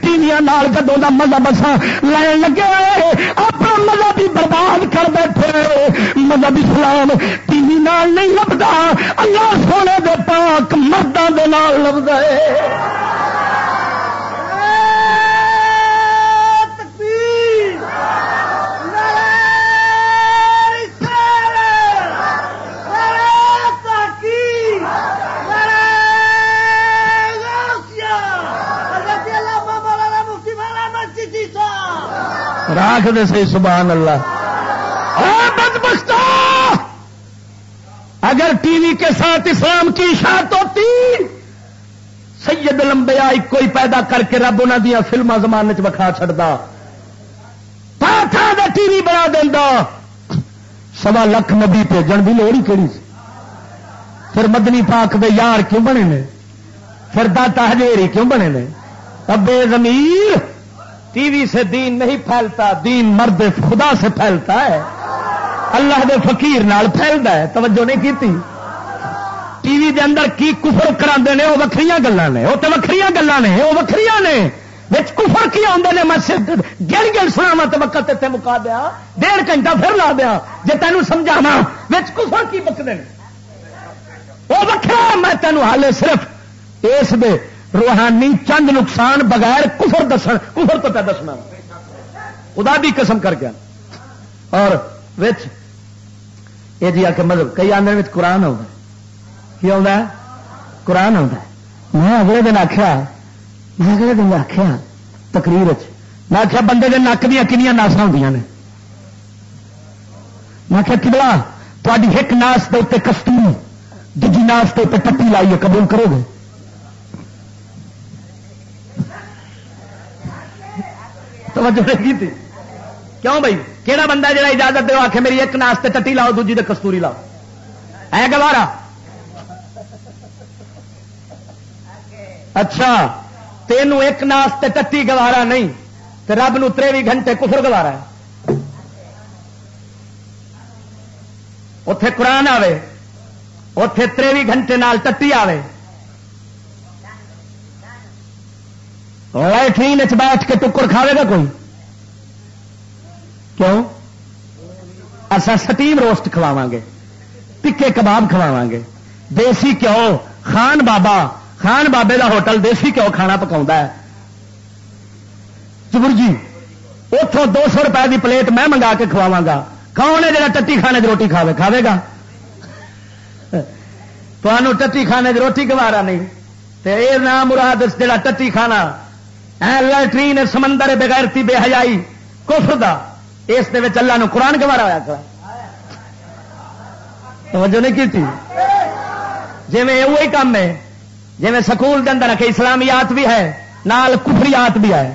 ٹی وی کدوں کا مذہب اصا لین لگے۔ اپنا مذہب ہی برباد کر بیٹھے مذہب اسلام ٹی وی نہیں لبتا اللہ سونے دے پاک مردوں کے نال لبتا ہے۔ راکھ دے سی، سبحان اللہ۔ اگر ٹی وی کے ساتھ اسلام کی اشاعت ہوتی، سید لمبیا کوئی پیدا کر کے رب انہوں دیا فلما زمانے چکھا چڑتا ٹی وی بنا دینا سوا لکھ نبی بھیجن کی لوڑ ہی کہڑی پھر مدنی پاک دے یار کیوں بنے نے؟ پھر داتا ہجیری کیوں بنے نے؟ ابے زمیر! ٹی وی سے دین نہیں پھیلتا، دین مرد خدا سے پھیلتا ہے۔ اللہ دے فقیر نال پھیلتا ہے، توجہ نہیں کی ٹی وی دے اندر کی کفر کرا نے، وہ وکری گلان نے۔ وہ تو وکری گلان نے، وہ وکری نے۔ بچ کفر کی آدھے نے، میں گل گل سنا تو وقت اتنے مکا دیا۔ ڈیڑھ گھنٹہ پھر لا دیا۔ جی تینوں سمجھاوا کفر کی بکتے وہ وکرا میں تینوں حالے صرف اس دے روحانی چند نقصان بغیر کفر دسن کفر تو پہ دسنا۔ خدا بھی قسم کر گیا اور وچ یہ جی آ کے مطلب کئی آدھے قرآن ہوگا کی آ قرآن آتا میں اگلے دن آخیا میں اگلے دن آخیا تقریر میں آخیا بندے کے نک دیا کنیا ناسا ہوں نے۔ میں آخیا کبلا تاری ایک ناس کے اتنے کستوری دوجی ناس کے اتنے ٹپی لائیے، قبول کرو گے؟ توجہ نہیں کی کیوں بھائی؟ کہڑا بندہ جا اجازت دو آخ میری ایک ناستے ٹٹی لاؤ، دوجی کستوری لاؤ؟ ہے گوارا۔ اچھا تینوں ایک ناستے ٹٹی گوارا نہیں تو رب نو تریوی گھنٹے کفر گوارا ہے۔ اتے قرآن آوے اتے تریوی گھنٹے نال ٹٹی آوے۔ لائٹرین بیٹھ کے ٹکر کھاوے گا کوئی؟ کیوں؟ اصا سٹیم روسٹ کھواوا گے ٹکے کباب کھواوا گے۔ دیسی کیو خان بابا، خان بابے دا ہوٹل دیسی کیو کھانا پکا ہے؟ چبر جی اتوں دو سو روپئے کی پلیٹ میں منگا کے کھواوا گا۔ کون ہے جا ٹٹی کھانے کی روٹی کھاوے؟ کھاوے گا؟ تمہوں ٹٹی کھانے کی روٹی گوارا نہیں یہ نام مراد جا ٹٹی کھانا لٹرین سمندر بغیرتی بے حیائی، کفر دا۔ اس اللہ نو قرآن گوارا ہوا کر توجہ نہیں کی جی وہی کام ہے جی سکول کے اندر رکھے اسلامیات بھی ہے، نال کفریات بھی ہے۔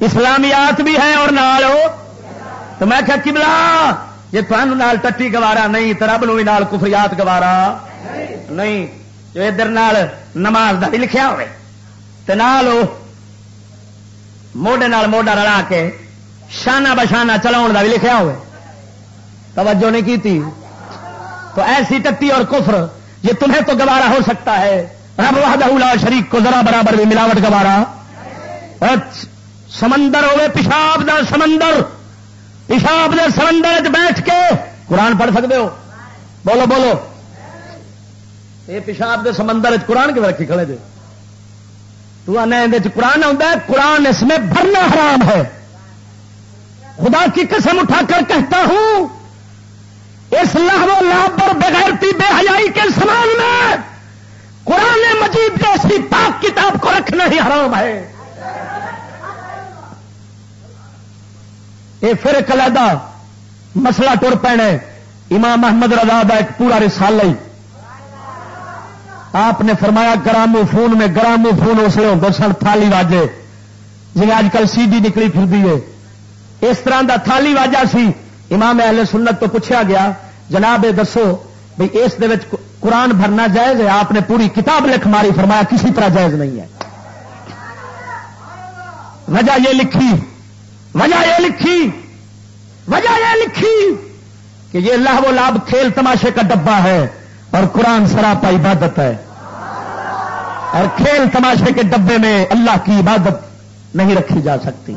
اسلامیات بھی ہے اور نال تو میں کیا کملا جی تمہوں نال ٹٹی گوارا نہیں تو رب نو بھی نال کفریات گوارا۔ نہیں۔ جو ادھر نماز کا بھی لکھا ہوئے تو نال موڈے نال موڈا رلا کے شانہ بشانہ چلاؤ کا بھی لکھا ہوئے۔ توجہ نہیں کی تھی تو ایسی ٹٹی اور کفر یہ تمہیں تو گوارا ہو سکتا ہے۔ رب وحدہ شریک کو ذرا برابر بھی ملاوٹ گوارا۔ سمندر ہوئے پیشاب دا سمندر، پیشاب دے سمندر بیٹھ کے قرآن پڑھ سکتے ہو۔ بولو بولو۔ یہ پیشاب دے سمندر قرآن کے رکھی کھڑے دے؟ تو آنا قرآن آتا ہے، قرآن اس میں بھرنا حرام ہے۔ خدا کی قسم اٹھا کر کہتا ہوں، اس لہو لاب اور بغیرتی بے حیائی کے سامان میں قرآن مجید جیسی پاک کتاب کو رکھنا ہی حرام ہے۔ یہ پھر علیحدہ مسئلہ ٹر پینے، امام محمد رضا کا ایک پورا رسال ہی۔ آپ نے فرمایا گرامو فون میں گرامو فون اس لیے ہوتے سن، تھالی واجے۔ جی آج کل سی ڈی نکلی پھر ہے۔ اس طرح دا تھالی واجہ سی۔ امام اہل سنت تو پوچھا گیا، جناب دسو بھائی اس قرآن بھرنا جائز ہے؟ آپ نے پوری کتاب لکھ ماری، فرمایا کسی طرح جائز نہیں ہے۔ وجہ یہ لکھی، وجہ یہ لکھی، وجہ یہ لکھی کہ یہ اللہ و لاب کھیل تماشے کا ڈبا ہے۔ اور قرآن سراپا عبادت ہے۔ اور کھیل تماشے کے ڈبے میں اللہ کی عبادت نہیں رکھی جا سکتی۔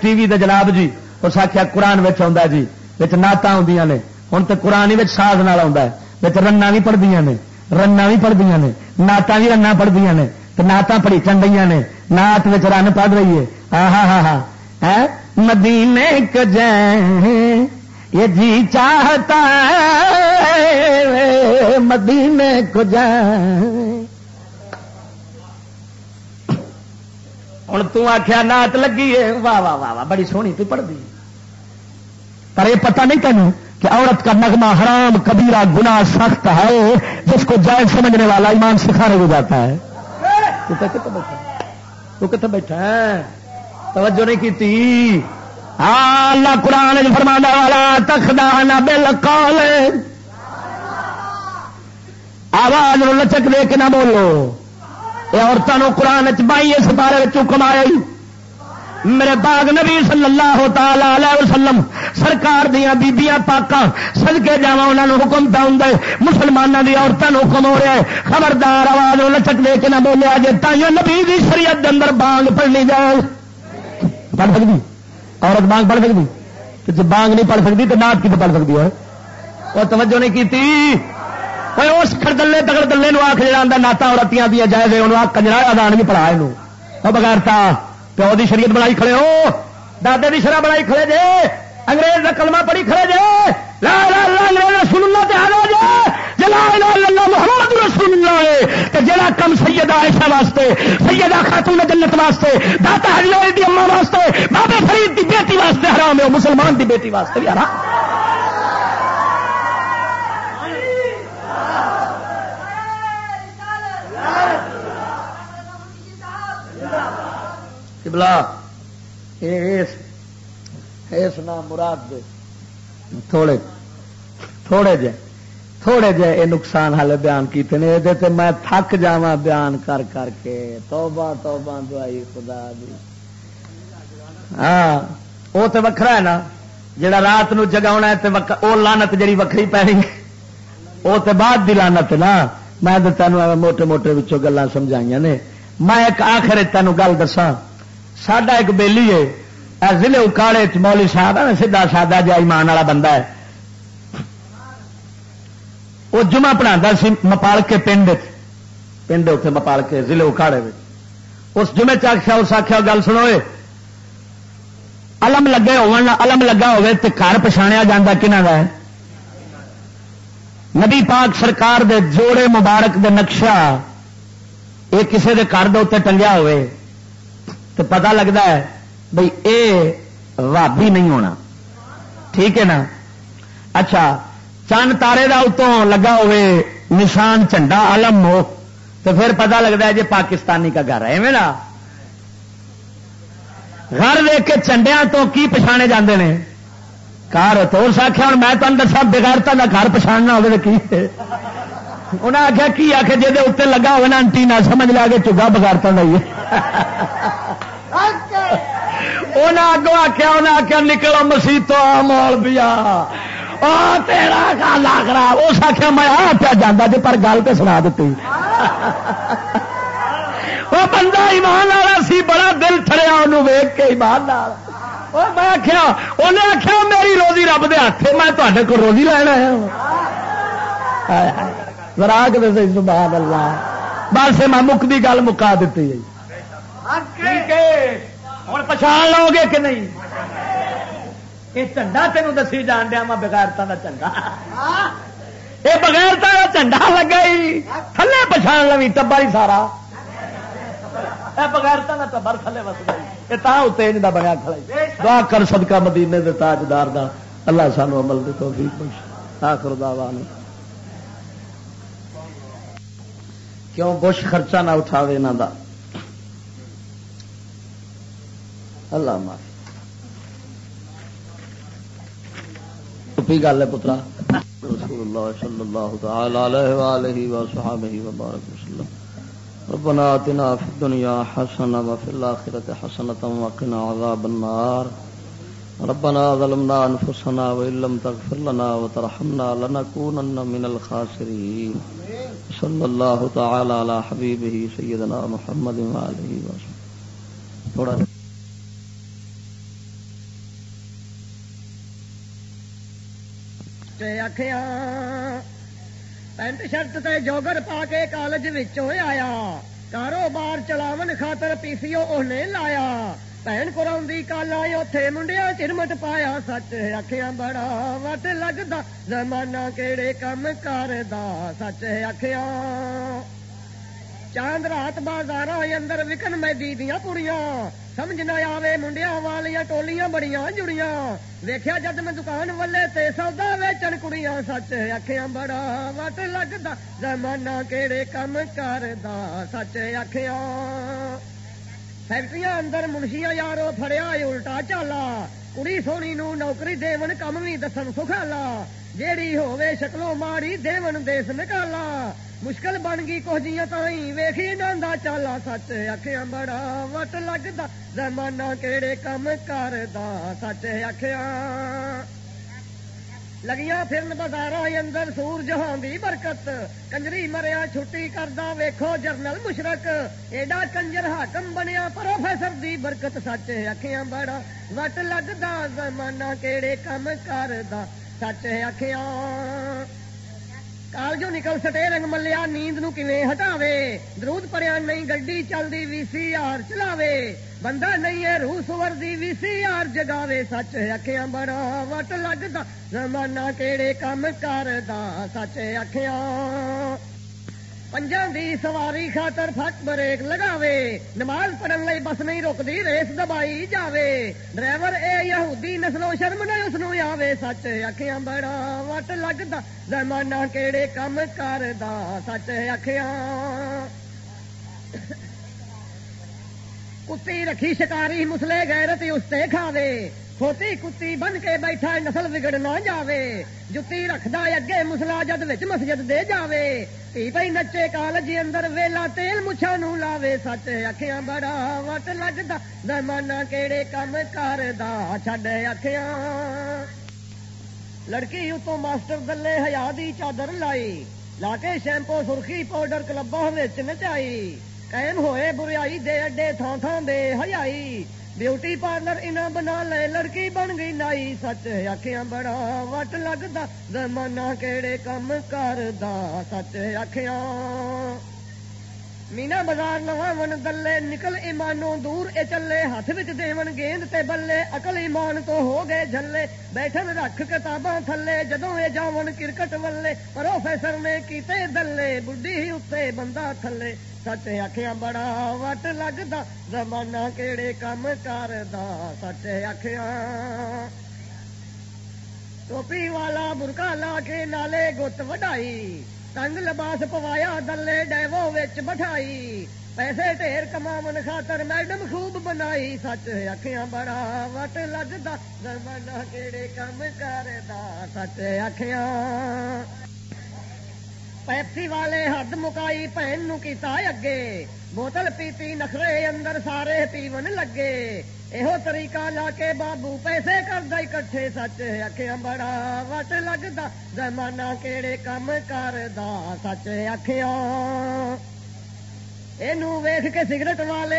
ٹی وی جناب جی اس آخیا قرآن آ جی نعت آدی نے۔ ہوں تو قرآن ہی ساز نال آ رن بھی پڑھدیا نے۔ رن بھی پڑھدیا نے۔ نعت بھی رن پڑھدیا نے۔ تو نعت پڑھی چن رہی نے۔ نعت رن پڑھ رہی ہے۔ ہاں ہاں ہاں ہاں مدینے جائیں، یہ جی چاہتا ہے، مدینے کو جائیں۔ ہوں تخیا نات لگی ہے۔ واہ واہ واہ واہ، بڑی سونی تو پڑھتی پر یہ پتہ نہیں تینوں کہ عورت کا نغمہ حرام، کبیرہ گنا سخت ہے، جس کو جائز سمجھنے والا ایمان سکھانے کو جاتا ہے۔ تو کتنے بیٹھا ہے۔ توجہ نہیں کی ہاں، اللہ قرآن فرما والا تخدہ بل کال آواز لچک دے کے نہ بولو۔ یہ عورتوں قرآن چائی اس بارے حکم آیا میرے باغ نبی صلی اللہ تعالی علیہ وسلم، سرکار دیا بیبیاں پاکا سد کے جا حکم پہ ہوں مسلمانوں کی عورتوں حکم ہو رہا ہے۔ خبردار، آواز لچک دے کے نہ بولیا جی تائیوں نبی کی شریعت اندر بانگ پڑنی جائے۔ پڑھ سکتی۔ عورت بانگ پڑھ سکتی۔ جب بانگ نہیں پڑھ سکتی تو نات کی تو پڑھ سکتی ہے؟ وہ توجہ نہیں کی اس خردلے تگڑ دلے آخ جا ناتا عورتیاں دیا جائے انہوں کنجرا ادان بھی پڑھا یہ بغیر پیو کی شریعت بنائی کھڑے ہو، دادے کی شرح بنائی کھڑے جے، انگریز کا کلمہ پڑھی کھڑے جے۔ لا لا لا رسول اللہ تے آ جے جلا لا اللہ محمد رسول اللہ ہے تے جڑا کم سیدہ عائشہ واسطے، سیدہ خاتون جنت واسطے، داتا حجلوی دی اماں واسطے، بابے فرید دی بیٹی واسطے حرام ہے مسلمان دی بیٹی واسطے بھی حرام۔ بلا اس نام مراد دے۔ تھوڑے تھوڑے جے تھوڑے جے یہ نقصان والے بیان کیتے ہیں یہ میں تھک جا بیان کر کر کے توبہ توبہ دعائی خدا دی ہاں وہ تو وکھرا ہے نا جڑا رات نو جگا وہ لانت جڑی وکری پی وہ تو بعد دی لانت نا میں تینوں موٹے موٹے گلان سمجھائی نے میں ایک آخر تینوں گل دسا ساڈا ایک بےلی ہے ضلع اکاڑے مولی صاحب ہے سیدا سادہ جا ایمان والا بندہ ہے۔ وہ جمعہ پڑھا سی مپال کے پنڈ پنڈ اتنے مپال کے ضلع اکاڑے اس جمعے چکھا اس آخیا گل سنو الم لگے ہوم لگا ہوئے تو گھر پچھاڑیا جا کنہ کا ہے۔ نبی پاک سرکار دے جوڑے مبارک دے نقشہ یہ کسی کے گھر دے ٹنگیا ہوئے تو پتا لگتا ہے بھائی اے بھابی نہیں ہونا۔ ٹھیک ہے نا؟ اچھا چند تارے کا اتوں لگا ہوئے نشان جھنڈا علم ہو، تو پھر پتا لگتا ہے جی پاکستانی کا گھر ہے نا؟ گھر دیکھ کے چنڈیا تو کی پچھانے جاندے نے؟ گھر تو آخیا ہوں میں تمہیں دسا بغیرتا کا گھر پچھاڑنا ہوگا کی؟ انہیں آخیا کی آخ جی اتنے لگا ہوگا نا انٹی نہ سمجھ لیا کہ چگا بغیرتا کا ہی اگوں آخیا انہیں آخیا نکلو مسیح تو مول بیا تیرا گالا خراب اس آخیا میں آ پیا جانا جی پر گل تو سنا دیتی وہ بندہ ایمان والا سی بڑا دل ٹریا انہوں ویگ کے ایمان میں آخیا انہیں آخیا میری روزی رب دے ہاتھ میں تے کو روزی لینا ہے راگ دے سبحان اللہ بس میں مکتی گل مکا دیتی ہے ہوں پچھان لو گے کہ نہیں؟ یہ چنڈا تینوں دسی جان دیا، میں بغیرتا کا چنڈا۔ یہ بغیرتا کا چنڈا لگا ہی۔ تھلے پچھان لوی ٹبر ہی سارا۔ بغیرتا کا ٹبر تھلے وس گئی یہ اتنے بنیا کھڑا دعا کر صدقہ مدینے دے تاجدار دا۔ اللہ سانو عمل دے توفیق بخش آخر دعوانا۔ کیوں بش خرچہ نہ اٹھاوے نہ دا؟ اللہ معافی گل ہے پترا؟ رسول اللہ صلی اللہ تعالی علیہ وآلہ وصحابہ وبارک وسلم۔ ربنا آتنا فی الدنیا حسنہ وفی الاخرة حسنة وقنا عذاب النار۔ ربنا ظلمنا انفسنا وإن لم تغفر لنا وترحمنا لنكونن من الخاسرين صلی اللہ تعالی علی حبیبہ سیدنا محمد وآلہ وسلم تھوڑا پینٹ شرٹ تے جوگر پا کے کالج آیا کاروبار چلاون خاطر پیسیو نے لایا بھن کرا کل آئی اتے منڈیا چرمٹ پایا سچ آخیا بڑا وٹ لگتا زمانہ کہڑے کم کر سچ آخیا چاند رات بازار اندر وکن میں دیدیاں پوریاں سمجھ نہ آوے منڈیا والیاں ٹولیاں بڑیاں جڑیاں۔ ویخیا جد میں دکان والے تے سودا ویچن کڑیاں سچ آخیا بڑا وٹ لگتا زمانہ کہڑے کم کردا، سچ آخیا فیکٹری اندر منشیا یارو فڑیا الٹا چالا کڑی سونی نو نوکری دون کم بھی دسن سکھالا جیڑی ہوے شکلوں ماری دیون دیس نکالا مشکل بن گئی کچھ جی تھی ویخی نہ چالا سچ آخیا بڑا وٹ لگتا زمانہ کہڑے کم کردا سچ آخیا لگیاں پھرن بازار اندر سور جہان دی برکت کنجری مریا چھٹی کردا ویکھو جرنل مشرق ایڈا کنجر حاکم بنیا پروفیسر دی برکت سچ اکھیاں بڑا وٹ لگتا زمانہ کہڑے کم کردا سچ آخیا کالجو نکل سٹے رنگ ملیا نیند نو ہٹاوے درود پڑیا نہیں گڈی چلتی وی سی آر چلاوے بندہ نہیں ہے روح سور دی وی سی آر جگاوے سچ اکھیاں بڑا وٹ لگتا زمانہ کیڑے کام کردا سچ اکھیاں پنجا دی سواری خاطر فٹ بریک لگاوے، نماز پڑھن لی بس نہیں رکتی ریس دبائی جاوے۔ ڈرائیور اے یہودی نسلو شرم نے اس نو آوے، سچ اکھیاں بڑا وٹ لگتا زمانہ کیڑے کم کردا، سچ اکھیاں۔ کتی رکھی شکاری، مسلے غیرت اس تے کھاوے۔ کھوتی کتی بن کے بیٹھا نسل بگڑ نہ جاوے جتی رکھدا اگے مسلا جد وچ مسجد دے جاوے پی پی نچے کالج اندر ویلا تیل مچھا نو لاوے سچ اکھیاں بڑا وٹ لگدا زمانہ کیڑے کم کردا چھڈ اکھیاں لڑکی اتوں ماسٹر دلے حیا دی چادر لائی لا کے شیمپو سرخی پاؤڈر کلباں وچ نچائی قائم ہوئے بریائی دے اڈے تھان تھان دے حیائی بیوٹی پارلر انہیں بنا لے لڑکی بن گئی نائی سچ آخیا بڑا وٹ لگتا زمانہ کہڑے کم کردا سچ آخیا مینا بازار ون دلے نکل ایمانوں دور اے چلے ہاتھ وچ دیون گیند تے بلے اکل ایمان تو ہو گئے جلے بیٹھن رکھ کتاباں تھلے جدوں اے جاون کرکٹ ولے پروفیسر نے کیتے دلے بڈھی اتنے بندہ تھلے سچ آخیا بڑا وٹ لگتا زمانہ کہڑے کام کردا سچ آخیا ٹوپی والا برکا لا کے نالے گت وڈائی تنگ لباس پوایا دلے ڈیو بٹھائی پیسے ڈھیر کما خاطر میڈم خوب بنائی سچ آخیا بڑا وٹ لگتا زمانہ کیڑے کام کردا سچ آخیا پیپسی والے حد مکائی بھن نو کیتا اگے بوتل پیتی نخرے اندر سارے پیون لگے یہو طریقہ لا کے بابو پیسے کردا اکٹھے سچ آخیا بڑا وٹ لگتا زمانہ کیڑے کم کردا سچ آخیا اوکھ سال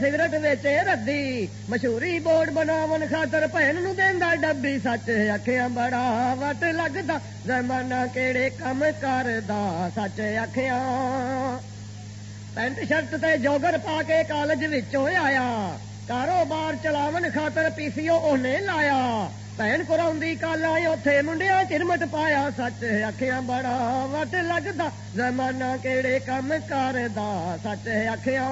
سگرٹ ردی مشہوری بورڈ بنا خاطر پہن نو دینا ڈبی سچ آخیا بڑا وٹ لگتا زمانہ کہڑے کام کردہ سچ آخیا پینٹ شرٹ تا کے کالج آیا کاروبار چلاو خاطر پی سی او نے لایا بھن کراؤنڈی کل آئے اوتھے منڈیا چرمت پایا سچ آخیا بڑا وٹ لگتا زمانہ کہڑے کم کردا سچ آخیا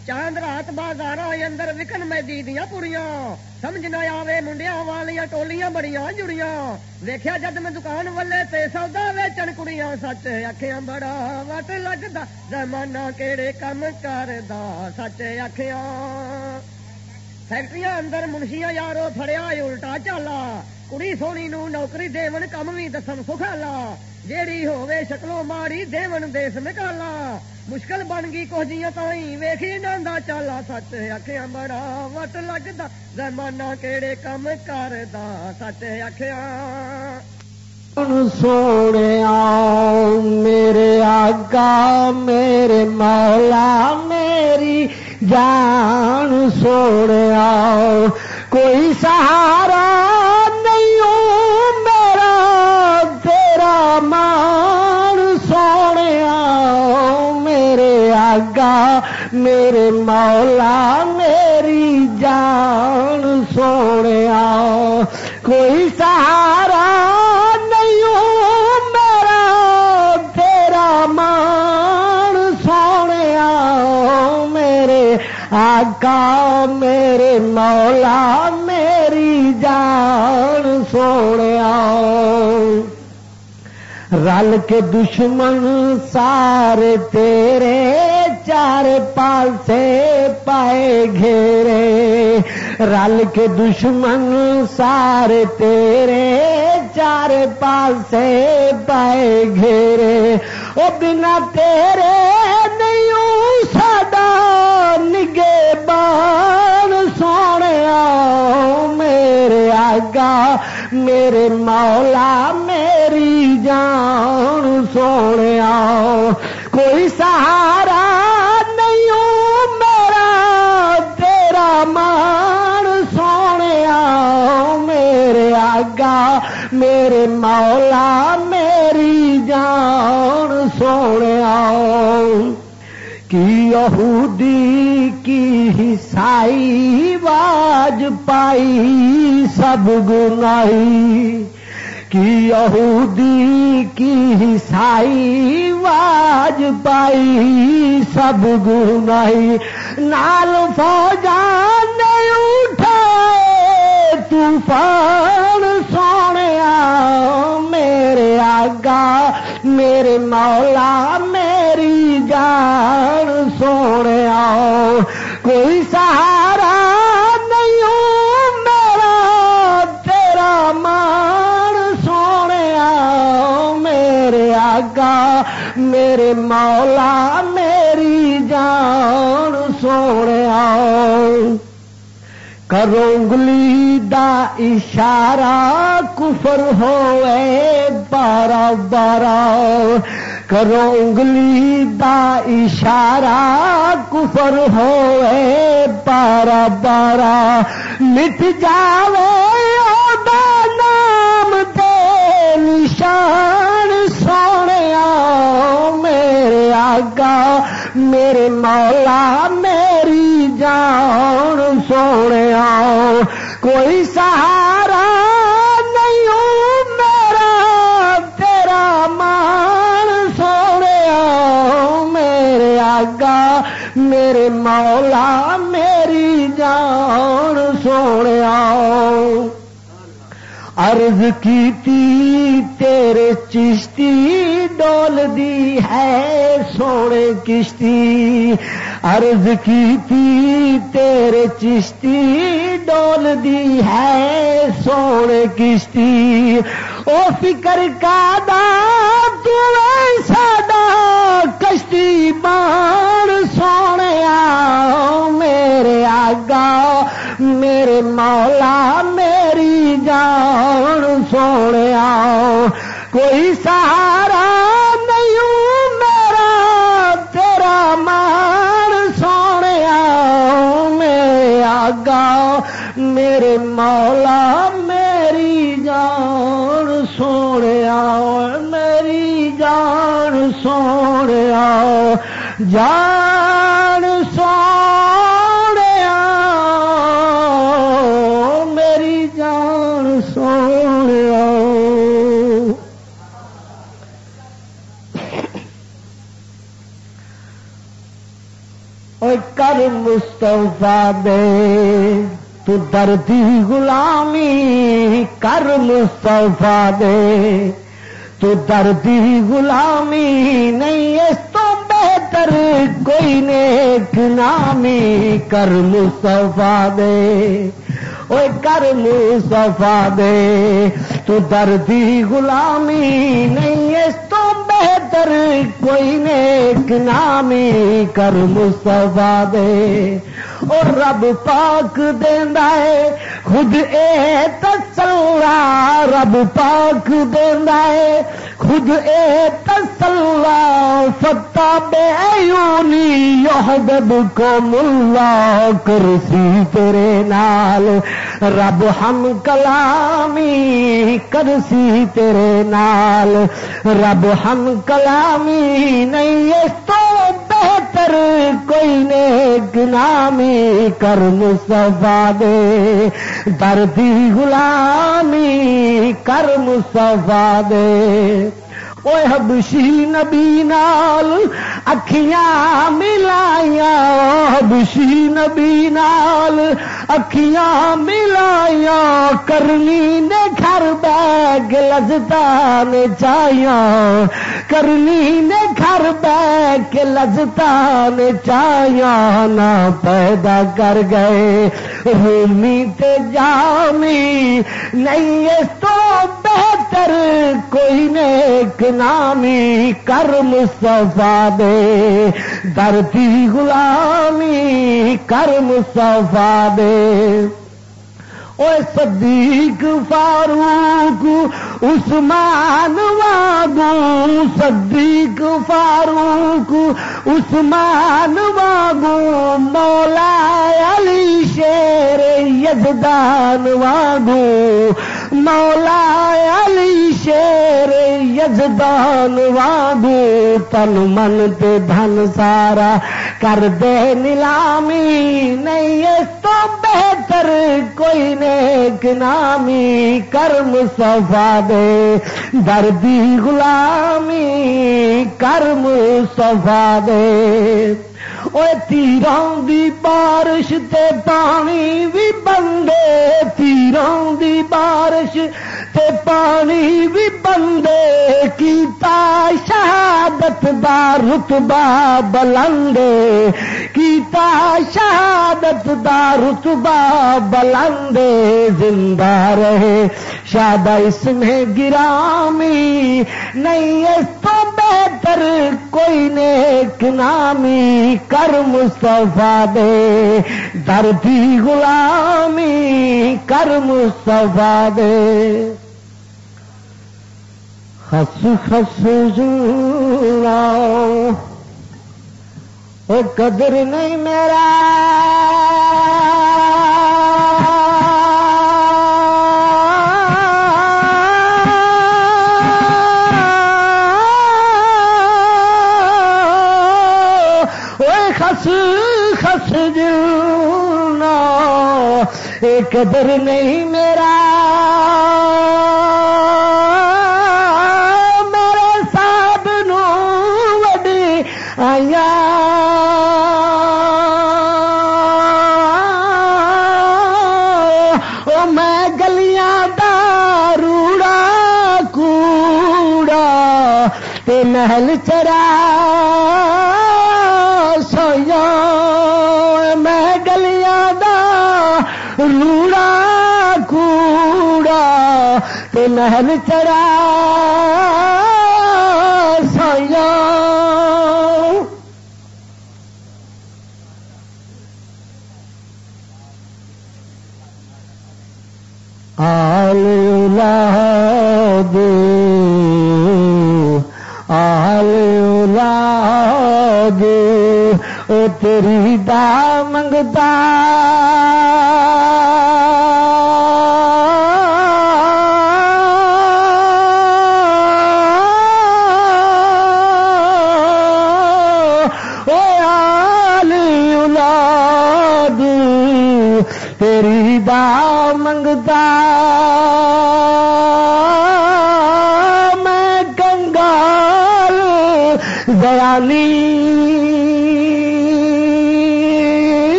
ਸੱਚ ਅੱਖਿਆਂ ਚਾਂਦ ਰਾਤ ਬਾਜ਼ਾਰਾਂ ਅੰਦਰ ਵਿਕਣ ਮੈਦੀ ਦੀਆਂ ਪੁਰੀਆਂ ਸਮਝ ਨਾ ਆਵੇ ਮੁੰਡਿਆਂ ਵਾਲੀਆਂ ਟੋਲੀਆਂ ਬੜੀਆਂ ਜੁੜੀਆਂ ਵੇਖਿਆ ਜਦ ਮੈਂ ਦੁਕਾਨ ਵੱਲੇ ਤੇ ਸੌਦਾ ਵੇਚਣ ਕੁੜੀਆਂ ਸੱਚ ਅੱਖਿਆਂ ਬੜਾ ਵਟ ਲੱਗਦਾ ਜ਼ਮਾਨਾ ਕਿਹੜੇ ਕੰਮ ਕਰਦਾ ਸੱਚ ਅੱਖਿਆਂ فیکٹری اندر منشیا یارو فڑیا الٹا چالا کڑی سونی نو نوکری دیون کم وی دسن سکھالا جیڑی ہووے شکلوں ماری دیون دیس نکالا مشکل بن گئی کوجیاں تائیں ویکھی ناندا چالا سچ آخیا بڑا وٹ لگتا زمانہ کہڑے کم کر سچ آکھیاں سونے میرے آگا میرے مولا میری جان سونے کوئی سہارا نہیں ہوں میرا، تیرا مان سونے میرے آگا میرے مولا، میری جان سونے کوئی سہارا آقا میرے مولا، میری جان سونے رل کے دشمن سارے تیرے چار پاسے پائے گھیرے۔ رل کے دشمن سارے تیرے چار پاسے پائے گھیرے۔ وہ بنا تیرے نگے بان سونے میرے آگا میرے مولا، میری جان سونے کوئی سہارا نہیں میرا، تیرا مان سونے میرے آگا میرے مولا، میری جان سونے کی یہودی کی حسائی واج پائی سب گنائی کی یہودی کی حسائی واج پائی سب گنائی نال فوجان اٹھے طوفان سونے میرے آگا میرے مولا، میری جان سونے کوئی سہارا نہیں میرا، تیرا مان سونے میرے آگا میرے مولا، میری جان سونے کرو انگلی دا اشارہ کفر ہوئے بارہ بارہ کرو انگلی دا اشارہ کفر ہوئے بارہ بارہ مٹ جاوے دا نام دے نشان سونے میرے آگا میرے مولا میری جان سونے کوئی سہارا نہیں ہوں میرا، تیرا مان سونے میرے آگا میرے مولا، میری جان سونے عرض کیتی، تیرے چشتی ڈول دی ہے سونے کشتی۔ عرض کی تی تیرے چشتی ڈول دی ہے سونے کشتی۔ او فکر کا دا تو ساڈا کشتی بان سونے میرے آگا میرے مولا، میری جان سونے کوئی سہارا گا میرے مولا میری جان سونے میری جان سونے جان کر مستفا دے۔ تو دردی غلامی کر مستفا دے۔ تو دردی غلامی نہیں، اس تو بہتر کوئی نیک نامی کر مصطفیٰ دے۔ اوے کر مصطفیٰ دے۔ تو دردی غلامی نہیں، اس تو بہتر کوئی نیک نامی کر مصطفیٰ دے۔ اور رب پاک دینا ہے، خود اے تسلا رب پاک دینا ہے۔ خود اے تسلا ستا بے یحبب کو ملا کرسی تیرے نال۔ رب ہم کلامی کرسی تیرے نال۔ رب ہم کلامی نہیں، اس تو بہتر کوئی نیک نامی کر مصطفیٰ دے۔ دردی غلامی کر مصطفیٰ دے۔ اوے حبشی نبی نال اکھیاں ملائیا حبشی نبی نال اکھیاں ملائیا کرنی نے گھر بیگ لذتا نے چاہیا کرنی نے گھر بیگ لذتا نے چاہیا نہ پیدا کر گئے رومی تے جامی نہیں اس تو بہتر کوئی نیک نامی کر مصطفیٰ دے۔ دردی غلامی کر مصطفیٰ دے۔ او صدیق فاروق، عثمان واگو صدیق فاروق، عثمان واگو مولا علی شیر یزدان واگو مولا علی شیر یزدان واگو تن من تے دھن سارا کر دے نیلامی، نہیں اس تو بہتر کوئی نیک نامی، کرم صفا دے دردی غلامی، کرم صفا دے۔ تیروں دی بارش تے پانی بھی بندے تیروں دی بارش تے پانی بھی بندے کیتا شہادت دا رتبہ بلندے کیتا شہادت دا رتبہ بلندے زندہ رہے شاد اس میں گرامی نہیں اس تو بہتر کوئی نیک نامی کر مصطفیٰ دے دردی غلامی کر مصطفیٰ دے۔ خس خس جا وہ قدر نہیں میرا۔ ایک نہیں میرا۔ میرے ساتھ نو وڈی آیا او میں گلیاں دا روڑا، کوڑا تے محل تے محل چڑھا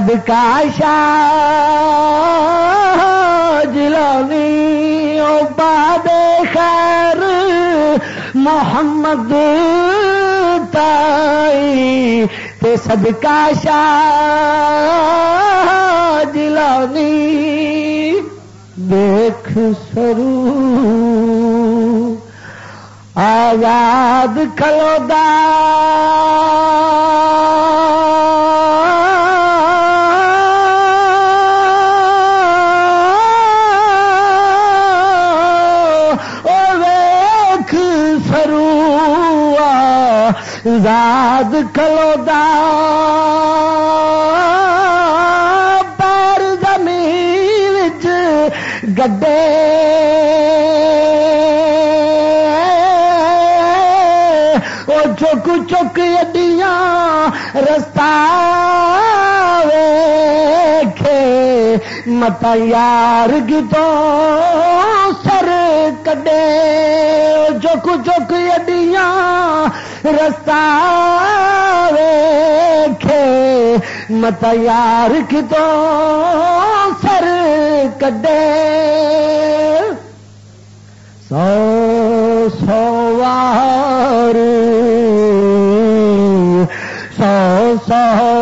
صدقہ شاہ جلانی او پاد خیر محمد تائی تے صدقہ شاہ جلانی دیکھ سرو آزاد کلو دا آزاد کلو دا پیر زمین گڈے او چک چک اڈیاں رستہ ویکھے۔ متا یار گتوں سر کڈے چک چک اڈیاں رسا مت یار کتوں سر کڈے۔ سو سوار سو سو